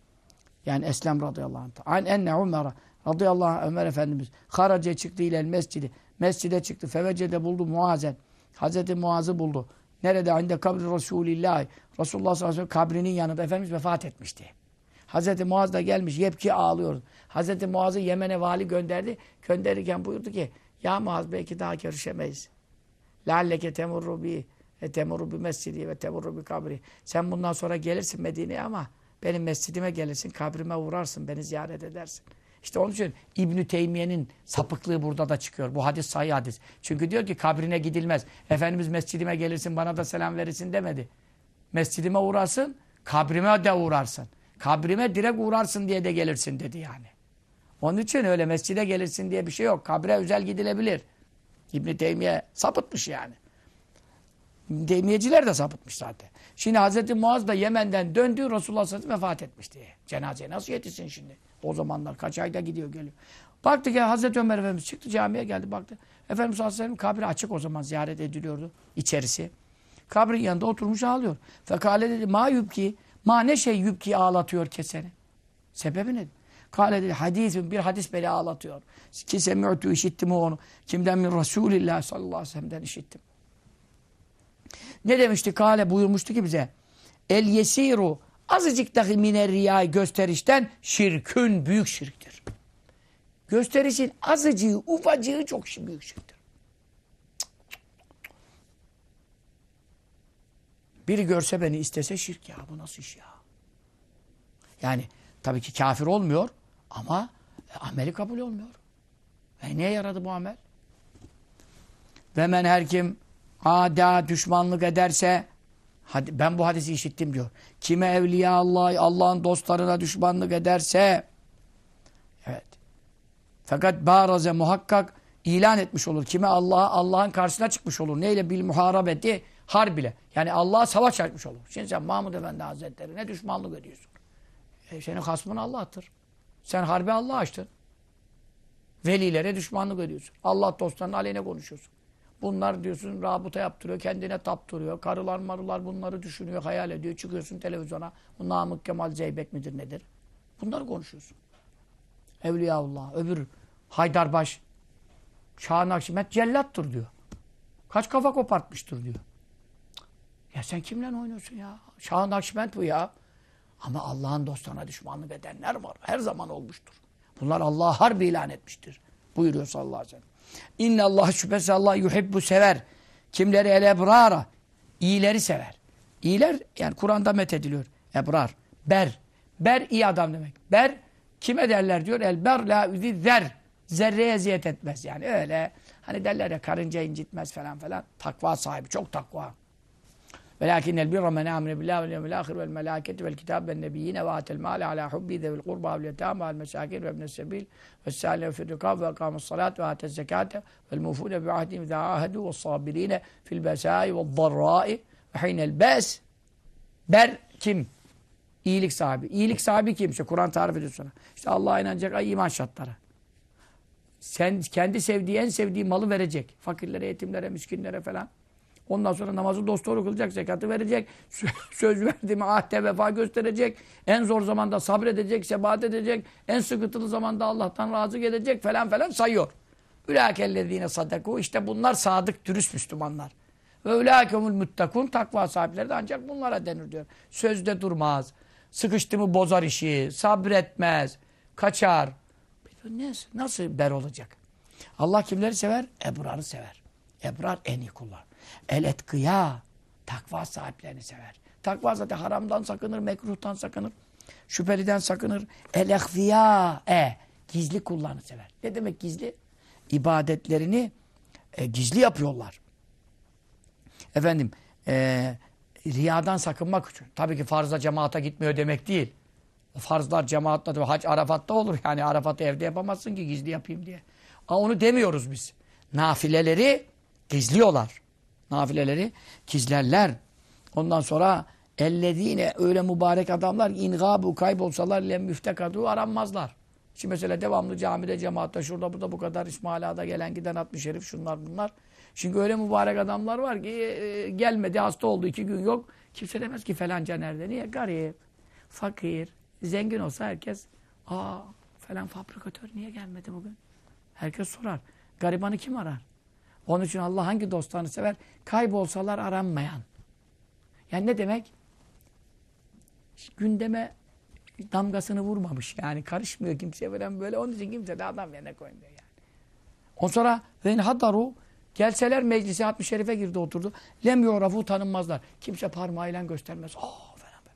Yani Eslem radıyallahu anh. An enne Ömer radıyallahu anh Ömer Efendimiz harace çıktı ile mescidi. Mescide çıktı. Fevecede buldu Muazen. Hazreti Muaz'ı buldu. Nerede? Inde kabri Resulillah. Resulullah sallallahu aleyhi ve sellem kabrinin yanında Efendimiz vefat etmişti. Hazreti Muaz da gelmiş yepki ağlıyor. Hazreti Muaz'ı Yemen'e vali gönderdi. Gönderirken buyurdu ki ya Muaz belki daha görüşemeyiz. Lalleke temurru bi e temurru bi mescidi ve temurru bi kabri. Sen bundan sonra gelirsin Medine'ye ama benim mescidime gelirsin, kabrime uğrarsın, beni ziyaret edersin. İşte onun için İbn-i Teymiye'nin sapıklığı burada da çıkıyor. Bu hadis sahih hadis. Çünkü diyor ki kabrine gidilmez. Efendimiz mescidime gelirsin, bana da selam verirsin demedi. Mescidime uğrarsın, kabrime de uğrarsın. Kabrime direkt uğrarsın diye de gelirsin dedi yani. Onun için öyle mescide gelirsin diye bir şey yok. Kabre özel gidilebilir. İbn-i Teymiye sapıtmış yani. Teymiyeciler de sapıtmış zaten. Şimdi Hazreti Muaz da Yemen'den döndü. Resulullah sallallahu vefat etmişti. Cenazeye nasıl yetişsin şimdi? O zamanlar kaç ayda gidiyor geliyor. Baktı ki Hazreti Ömer Efendimiz çıktı camiye geldi baktı. Efendimiz sallallahu aleyhi kabri açık o zaman ziyaret ediliyordu içerisi. Kabrin yanında oturmuş ağlıyor. Fekale dedi ma yübki ma ne şey yübki ağlatıyor keseni. Sebebi nedir? Kale dedi hadisin bir hadis beni ağlatıyor. Ki semi'tu işittim onu. Kimden min Resulillah sallallahu aleyhi ve sellem'den işittim. Ne demişti? Kale buyurmuştu ki bize. El yesiru azıcık dahi miner riyayı gösterişten şirkün büyük şirktir. Gösterişin azıcığı, ufacığı çok büyük şirktir. Biri görse beni istese şirk ya. Bu nasıl iş ya? Yani tabii ki kafir olmuyor ama ameli kabul olmuyor. Ve niye yaradı bu amel? Ve men her kim ada düşmanlık ederse hadi ben bu hadisi işittim diyor. Kime evliya Allah Allah'ın dostlarına düşmanlık ederse evet. Fakat baraze muhakkak ilan etmiş olur. Kime Allah'a Allah'ın karşısına çıkmış olur. Neyle bil muharabeti harb ile. Yani Allah'a savaş açmış olur. Şimdi sen Mahmud Efendi Hazretleri ne düşmanlık ediyorsun? E senin hasmın Allah'tır. Sen harbi Allah açtın. Velilere düşmanlık ediyorsun. Allah dostlarının aleyhine konuşuyorsun. Bunlar diyorsun rabıta yaptırıyor, kendine taptırıyor. Karılar marılar bunları düşünüyor, hayal ediyor. Çıkıyorsun televizyona. Bu Namık Kemal Zeybek midir nedir? Bunları konuşuyorsun. Evliyaullah, öbür Haydarbaş, Şah Nakşibend cellattır diyor. Kaç kafa kopartmıştır diyor. Ya sen kimle oynuyorsun ya? Şah Nakşibend bu ya. Ama Allah'ın dostlarına düşmanlık edenler var. Her zaman olmuştur. Bunlar Allah'a harbi ilan etmiştir. Buyuruyor sallallahu aleyhi ve sellem. İnne Allah şüphesiz Allah yuhibbu sever. Kimleri el ebrara. İyileri sever. İyiler yani Kur'an'da methediliyor. Ebrar. Ber. Ber iyi adam demek. Ber kime derler diyor? El ber la zer. Zerreye eziyet etmez yani öyle. Hani derler ya karınca incitmez falan falan. Takva sahibi. Çok takva. Velakinnel birra men amene billahi vel yevmil ahir vel melaketi vel kitab ven nebiyyine ve atel mâle ala hubbi zevil kurba vel yetâme vel mesâkin ve ibnes sebil ve sâle fi rikâb ve kâmes salat ve atel zekâte vel mufûne bi ahdim zâ ahedu ve sabirine fil besâi ve darrâi ve hinel bes ber kim? İyilik sahibi. İyilik sahibi kim? İşte Kur'an tarif ediyor sana. İşte Allah'a inanacak iman şartları. Sen kendi sevdiği en sevdiği malı verecek. Fakirlere, yetimlere, miskinlere falan. Ondan sonra namazı dosdoğru kılacak, zekatı verecek. [LAUGHS] Söz verdi mi ahde vefa gösterecek. En zor zamanda sabredecek, sebat edecek. En sıkıntılı zamanda Allah'tan razı gelecek falan falan sayıyor. Ülâkellezîne sadaku. İşte bunlar sadık, dürüst Müslümanlar. Ve ülâkemul muttakun. Takva sahipleri de ancak bunlara denir diyor. Sözde durmaz. Sıkıştı mı bozar işi. Sabretmez. Kaçar. Nasıl ber olacak? Allah kimleri sever? Ebrar'ı sever. Ebrar en iyi kullar. El etkıya. Takva sahiplerini sever. Takva zaten haramdan sakınır, mekruhtan sakınır. Şüpheliden sakınır. El ehfiya. E. Gizli kullarını sever. Ne demek gizli? İbadetlerini e, gizli yapıyorlar. Efendim, e, riyadan sakınmak için. Tabii ki farzda cemaata gitmiyor demek değil. Farzlar cemaatle de hac Arafat'ta olur. Yani Arafat'ı evde yapamazsın ki gizli yapayım diye. Ama onu demiyoruz biz. Nafileleri gizliyorlar. Nafileleri gizlerler. Ondan sonra ellezine öyle mübarek adamlar ingabu kaybolsalar lem müftekadu aranmazlar. Şimdi mesela devamlı camide, cemaatte, şurada burada bu kadar İsmaila'da gelen giden 60 şerif şunlar bunlar. Şimdi öyle mübarek adamlar var ki e, gelmedi hasta oldu iki gün yok. Kimse demez ki falanca nerede. Niye? Garip, fakir, zengin olsa herkes aa falan fabrikatör niye gelmedi bugün? Herkes sorar. Garibanı kim arar? Onun için Allah hangi dostlarını sever? Kaybolsalar aranmayan. Yani ne demek? Gündeme damgasını vurmamış. Yani karışmıyor kimseye falan böyle. Onun için kimse de adam yerine koymuyor yani. Ondan sonra ven hadaru gelseler meclise hatmi şerife girdi oturdu. Lem yorafu tanınmazlar. Kimse parmağıyla göstermez. Aa falan.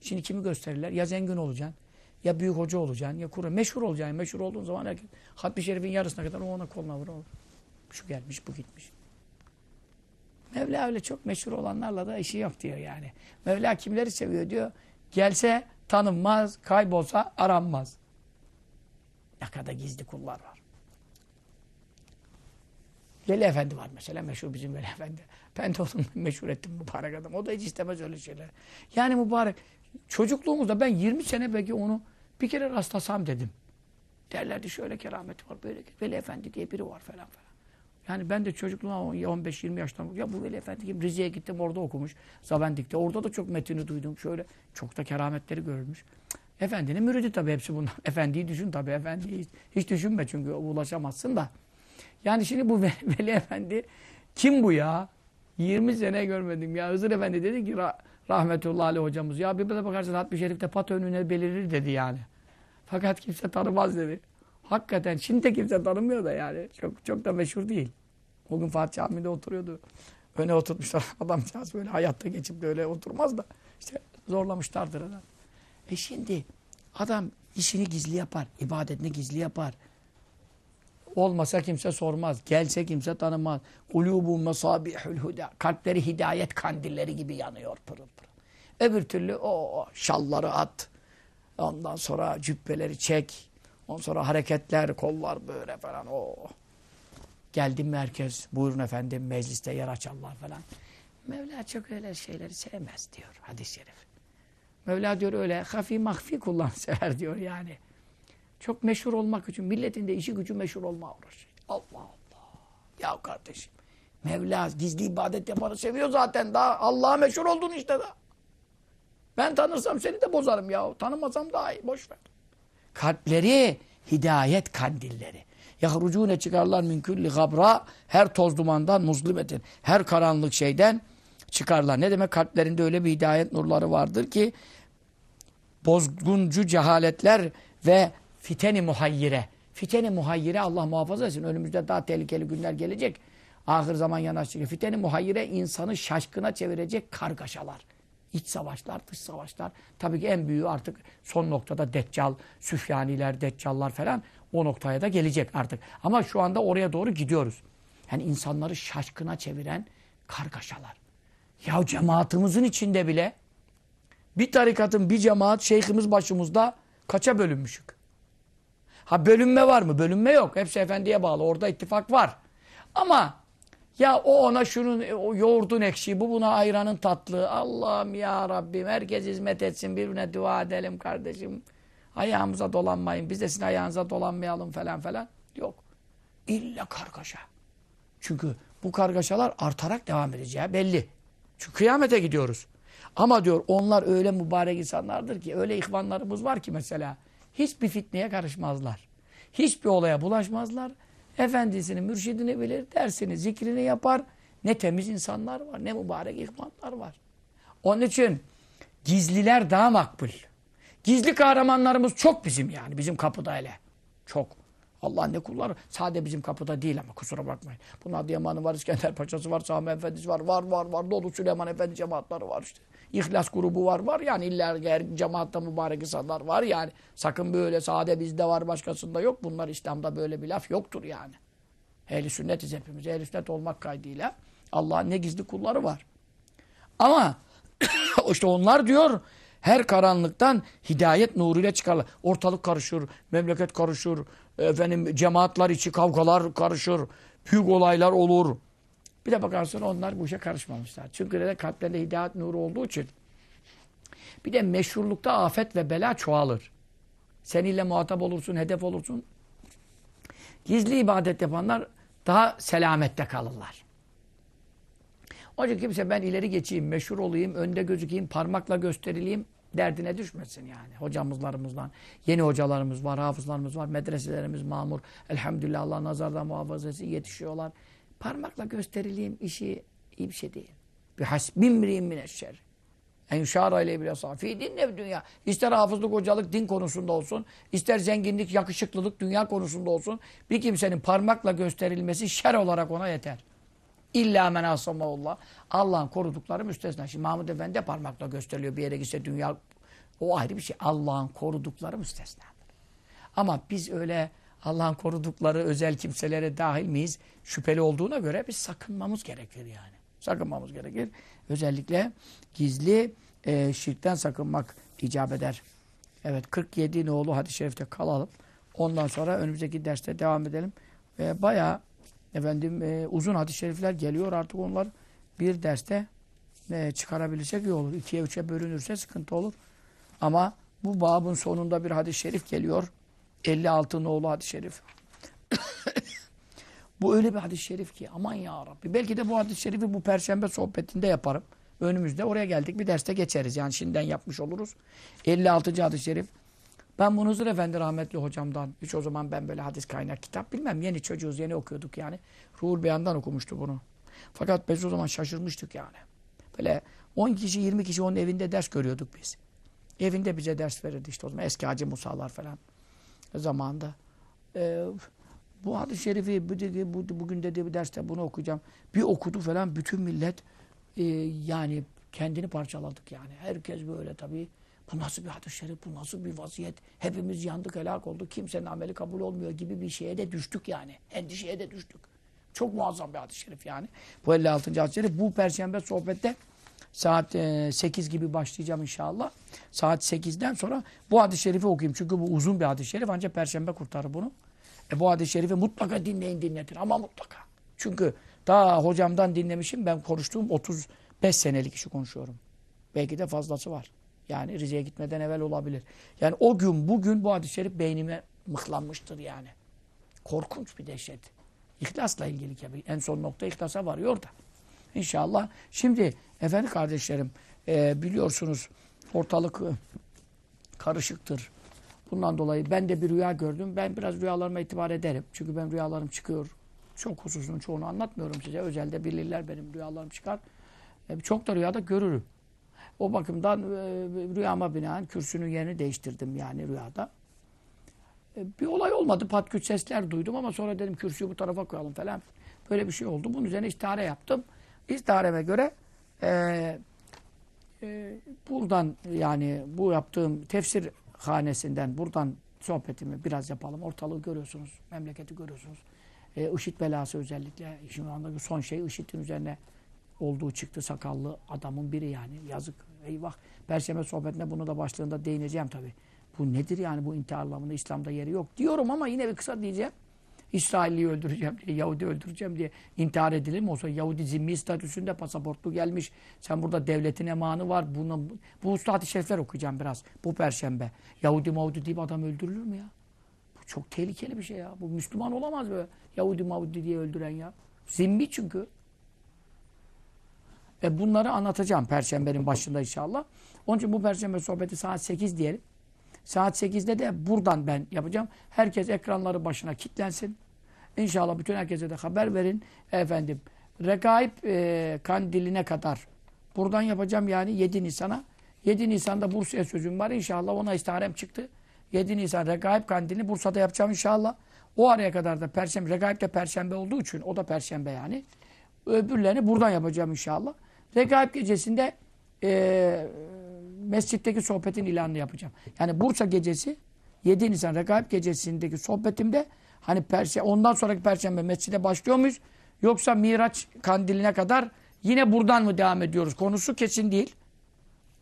Şimdi kimi gösterirler? Ya zengin olacaksın. Ya büyük hoca olacaksın. Ya kuru. Meşhur olacaksın. Meşhur olduğun zaman herkes hatmi şerifin yarısına kadar ona koluna vurur. Şu gelmiş bu gitmiş. Mevla öyle çok meşhur olanlarla da işi yok diyor yani. Mevla kimleri seviyor diyor. Gelse tanınmaz, kaybolsa aranmaz. Ne kadar gizli kullar var. Veli Efendi var mesela meşhur bizim Veli Efendi. Ben de onu [LAUGHS] meşhur ettim mübarek adam. O da hiç istemez öyle şeyler. Yani mübarek. Çocukluğumuzda ben 20 sene belki onu bir kere rastlasam dedim. Derlerdi şöyle kerameti var böyle. Veli Efendi diye biri var falan falan. Yani ben de çocukluğuma 15-20 yaştan ya bu Veli Efendi gibi Rize'ye gittim orada okumuş. Zavendik'te. Orada da çok metini duydum. Şöyle çok da kerametleri görülmüş. Efendinin müridi tabii hepsi bunlar. [LAUGHS] Efendiyi düşün tabii. Efendiyi hiç, hiç düşünme çünkü ulaşamazsın da. Yani şimdi bu [LAUGHS] Veli Efendi kim bu ya? 20 sene görmedim ya. Hızır Efendi dedi ki rahmetullahi aleyh hocamız ya bir de bakarsın Hatmi Şerif'te pat önüne belirir dedi yani. Fakat kimse tanımaz dedi. Hakikaten şimdi de kimse tanımıyor da yani. Çok çok da meşhur değil. O gün Fatih Camii'de oturuyordu. Öne oturmuşlar [LAUGHS] adamcağız böyle hayatta geçip de öyle oturmaz da işte zorlamışlardır adam. E şimdi adam işini gizli yapar, ibadetini gizli yapar. Olmasa kimse sormaz. Gelse kimse tanımaz. Kulûbû mesâbihul huda. Kalpleri hidayet kandilleri gibi yanıyor pırıl pırıl. Öbür türlü o şalları at. Ondan sonra cübbeleri çek. Ondan sonra hareketler, kollar böyle falan. O Geldim merkez. Buyurun efendim mecliste yer açarlar falan. Mevla çok öyle şeyleri sevmez diyor hadis-i şerif. Mevla diyor öyle hafi mahfi kullan [LAUGHS] sever diyor yani. Çok meşhur olmak için milletin de işi gücü meşhur olma uğraşıyor. Allah Allah. Ya kardeşim. Mevla gizli ibadet yapanı seviyor zaten. Daha Allah'a meşhur oldun işte da. Ben tanırsam seni de bozarım ya. Tanımasam daha iyi. Boş ver. Kalpleri hidayet kandilleri. Yahrucune çıkarlar min külli gabra her toz dumandan muzlimetin. Her karanlık şeyden çıkarlar. Ne demek? Kalplerinde öyle bir hidayet nurları vardır ki bozguncu cehaletler ve fiteni muhayyire. Fiteni muhayyire Allah muhafaza etsin. Önümüzde daha tehlikeli günler gelecek. Ahir zaman yanaşacak. Fiteni muhayyire insanı şaşkına çevirecek kargaşalar. İç savaşlar, dış savaşlar. Tabii ki en büyüğü artık son noktada Deccal, Süfyaniler, Deccallar falan o noktaya da gelecek artık. Ama şu anda oraya doğru gidiyoruz. Yani insanları şaşkına çeviren kargaşalar. Ya cemaatimizin içinde bile bir tarikatın bir cemaat şeyhimiz başımızda kaça bölünmüşük? Ha bölünme var mı? Bölünme yok. Hepsi efendiye bağlı. Orada ittifak var. Ama Ya o ona şunun e, o yoğurdun ekşi, bu buna ayranın tatlı. Allah'ım ya Rabbim herkes hizmet etsin birbirine dua edelim kardeşim. Ayağımıza dolanmayın. Biz de sizin ayağınıza dolanmayalım falan falan. Yok. İlla kargaşa. Çünkü bu kargaşalar artarak devam edeceği belli. Çünkü kıyamete gidiyoruz. Ama diyor onlar öyle mübarek insanlardır ki öyle ihvanlarımız var ki mesela hiçbir fitneye karışmazlar. Hiçbir olaya bulaşmazlar. Efendisini, mürşidini bilir, dersini, zikrini yapar. Ne temiz insanlar var, ne mübarek ihvanlar var. Onun için gizliler daha makbul. Gizli kahramanlarımız çok bizim yani. Bizim kapıda hele. Çok. Allah ne kulları. Sade bizim kapıda değil ama kusura bakmayın. Bunun Adıyaman'ı var, İskender Paşa'sı var, Sami Efendisi var, var var var. Dolu Süleyman Efendi cemaatleri var işte. İhlas grubu var var yani illa her cemaatta mübarek insanlar var yani. Sakın böyle sade bizde var başkasında yok. Bunlar İslam'da böyle bir laf yoktur yani. Ehli sünnetiz hepimiz. Ehli sünnet olmak kaydıyla Allah'ın ne gizli kulları var. Ama [COUGHS] işte onlar diyor her karanlıktan hidayet nuruyla çıkarlar. Ortalık karışır, memleket karışır, efendim cemaatler içi kavgalar karışır, büyük olaylar olur. Bir de bakarsın onlar bu işe karışmamışlar. Çünkü de kalplerinde hidayet nuru olduğu için. Bir de meşhurlukta afet ve bela çoğalır. Seninle muhatap olursun, hedef olursun. Gizli ibadet yapanlar daha selamette kalırlar. Onun kimse ben ileri geçeyim, meşhur olayım, önde gözükeyim, parmakla gösterileyim derdine düşmesin yani. Hocamızlarımızdan. Yeni hocalarımız var, hafızlarımız var, medreselerimiz mamur. Elhamdülillah Allah nazardan muhafazası yetişiyorlar. Parmakla gösterileyim işi iyi bir şey değil. Bir hasbimri'in mineşşer. En şara ile bile safi dinle dünya. İster hafızlık hocalık din konusunda olsun, ister zenginlik, yakışıklılık dünya konusunda olsun. Bir kimsenin parmakla gösterilmesi şer olarak ona yeter. İlla men asamahullah. Allah'ın korudukları müstesna. Şimdi Mahmud Efendi de parmakla gösteriliyor. Bir yere gitse dünya o ayrı bir şey. Allah'ın korudukları müstesnadır. Ama biz öyle Allah'ın korudukları özel kimselere dahil miyiz? Şüpheli olduğuna göre biz sakınmamız gerekir yani. Sakınmamız gerekir. Özellikle gizli e, şirkten sakınmak icap eder. Evet 47 nolu hadis-i şerifte kalalım. Ondan sonra önümüzdeki derste devam edelim. E, bayağı efendim e, uzun hadis-i şerifler geliyor artık onlar bir derste e, çıkarabilirsek iyi olur. İkiye üçe bölünürse sıkıntı olur. Ama bu babın sonunda bir hadis-i şerif geliyor. 56 nolu hadis-i şerif. [COUGHS] bu öyle bir hadis-i şerif ki aman ya Rabbi. Belki de bu hadis-i şerifi bu perşembe sohbetinde yaparım. Önümüzde oraya geldik bir derste geçeriz. Yani şimdiden yapmış oluruz. 56. hadis-i şerif. Ben bunu Hızır Efendi rahmetli hocamdan, hiç o zaman ben böyle hadis kaynak kitap bilmem. Yeni çocuğuz, yeni okuyorduk yani. Ruhul Beyan'dan okumuştu bunu. Fakat biz o zaman şaşırmıştık yani. Böyle 10 kişi, 20 kişi onun evinde ders görüyorduk biz. Evinde bize ders verirdi işte o zaman. Eski Hacı Musalar falan zamanında. Ee, bu hadis-i şerifi bu, bu, bugün dedi bir derste bunu okuyacağım. Bir okudu falan bütün millet e, yani kendini parçaladık yani. Herkes böyle tabii bu nasıl bir hadis-i şerif, bu nasıl bir vaziyet? Hepimiz yandık, helak olduk. Kimsenin ameli kabul olmuyor gibi bir şeye de düştük yani. Endişeye de düştük. Çok muazzam bir hadis-i şerif yani. Bu 56. hadis-i şerif. Bu perşembe sohbette saat 8 gibi başlayacağım inşallah. Saat 8'den sonra bu hadis-i şerifi okuyayım. Çünkü bu uzun bir hadis-i şerif. Ancak perşembe kurtarır bunu. E bu hadis-i şerifi mutlaka dinleyin dinletin. Ama mutlaka. Çünkü daha hocamdan dinlemişim. Ben konuştuğum 35 senelik işi konuşuyorum. Belki de fazlası var. Yani Rize'ye gitmeden evvel olabilir. Yani o gün bugün bu hadis-i şerif beynime mıhlanmıştır yani. Korkunç bir dehşet. İhlasla ilgili tabii. En son nokta ihlasa varıyor da. İnşallah. Şimdi efendim kardeşlerim e, biliyorsunuz ortalık e, karışıktır. Bundan dolayı ben de bir rüya gördüm. Ben biraz rüyalarıma itibar ederim. Çünkü ben rüyalarım çıkıyor. Çok hususunun çoğunu anlatmıyorum size. Özelde bilirler benim rüyalarım çıkar. E, çok da rüyada görürüm. O bakımdan e, rüyama binaen kürsünün yerini değiştirdim yani rüyada. E, bir olay olmadı. Patküt sesler duydum ama sonra dedim kürsüyü bu tarafa koyalım falan. Böyle bir şey oldu. Bunun üzerine istihare yaptım. İstihareme göre e, e, buradan yani bu yaptığım tefsir hanesinden buradan sohbetimi biraz yapalım. Ortalığı görüyorsunuz. Memleketi görüyorsunuz. E, IŞİD belası özellikle. Şimdi andaki son şey IŞİD'in üzerine olduğu çıktı sakallı adamın biri yani. Yazık. Eyvah. Perşembe sohbetinde bunu da başlığında değineceğim tabi. Bu nedir yani bu intiharlamında İslam'da yeri yok diyorum ama yine bir kısa diyeceğim. İsrailliyi öldüreceğim diye, Yahudi öldüreceğim diye intihar edilir mi? Olsa Yahudi zimmi statüsünde pasaportlu gelmiş. Sen burada devletin emanı var. Buna, bu usta hadis-i şerifler okuyacağım biraz. Bu perşembe. Yahudi Mahudi deyip adam öldürülür mü ya? Bu çok tehlikeli bir şey ya. Bu Müslüman olamaz böyle. Yahudi Mahudi diye öldüren ya. Zimmi çünkü. E bunları anlatacağım Perşembenin başında inşallah. Onun için bu Perşembe sohbeti saat 8 diyelim. Saat 8'de de buradan ben yapacağım. Herkes ekranları başına kilitlensin. İnşallah bütün herkese de haber verin. Efendim, Regaib e, kandiline kadar buradan yapacağım yani 7 Nisan'a. 7 Nisan'da Bursa'ya sözüm var. İnşallah ona istiharem çıktı. 7 Nisan Regaib kandilini Bursa'da yapacağım inşallah. O araya kadar da Perşembe, Regaib de Perşembe olduğu için o da Perşembe yani. Öbürlerini buradan yapacağım inşallah. Regaib gecesinde e, mescitteki sohbetin ilanını yapacağım. Yani Bursa gecesi 7 Nisan Regaib gecesindeki sohbetimde hani perşe, ondan sonraki perşembe mescide başlıyor muyuz? Yoksa Miraç kandiline kadar yine buradan mı devam ediyoruz? Konusu kesin değil.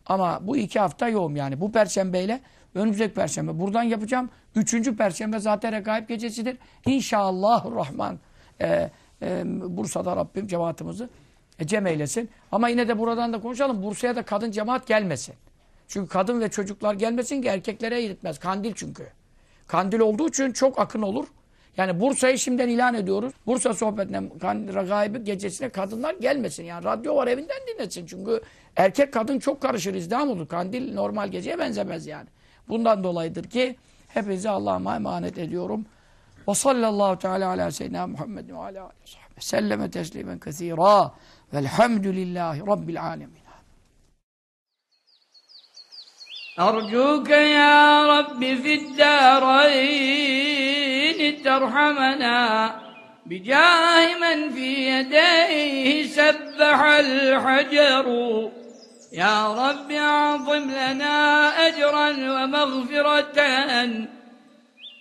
Ama bu iki hafta yoğum yani. Bu perşembeyle önümüzdeki perşembe buradan yapacağım. Üçüncü perşembe zaten Regaib gecesidir. İnşallah Rahman e, e, Bursa'da Rabbim cemaatimizi e, cem eylesin. Ama yine de buradan da konuşalım. Bursa'ya da kadın cemaat gelmesin. Çünkü kadın ve çocuklar gelmesin ki erkeklere eğitmez. Kandil çünkü. Kandil olduğu için çok akın olur. Yani Bursa'yı şimdiden ilan ediyoruz. Bursa sohbetine, gaybi gecesine kadınlar gelmesin. Yani radyo var evinden dinlesin. Çünkü erkek kadın çok karışır, izdiham olur. Kandil normal geceye benzemez yani. Bundan dolayıdır ki hepinizi Allah'a emanet ediyorum. Ve sallallahu teala ala seyyidina Muhammed ve ala aleyhi ve selleme teslimen kesira. Velhamdülillahi Rabbil alemin. أرجوك يا رب في الدارين ترحمنا بجاه من في يديه سبح الحجر يا رب أعظم لنا أجرا ومغفرة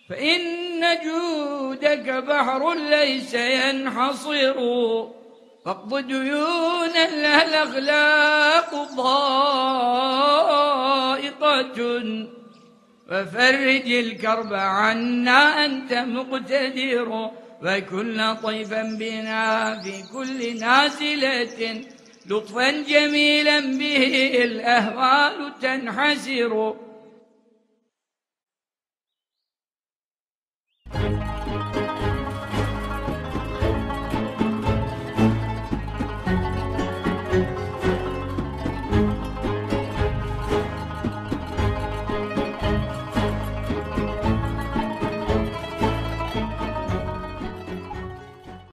فإن جودك بحر ليس ينحصر فاقض ديونا لها الأخلاق ضائقة. وفرج الكرب عنا أنت مقتدر. وكل طيفا بنا في كل نازلة. لطفا جميلا به الأهوال تنحسر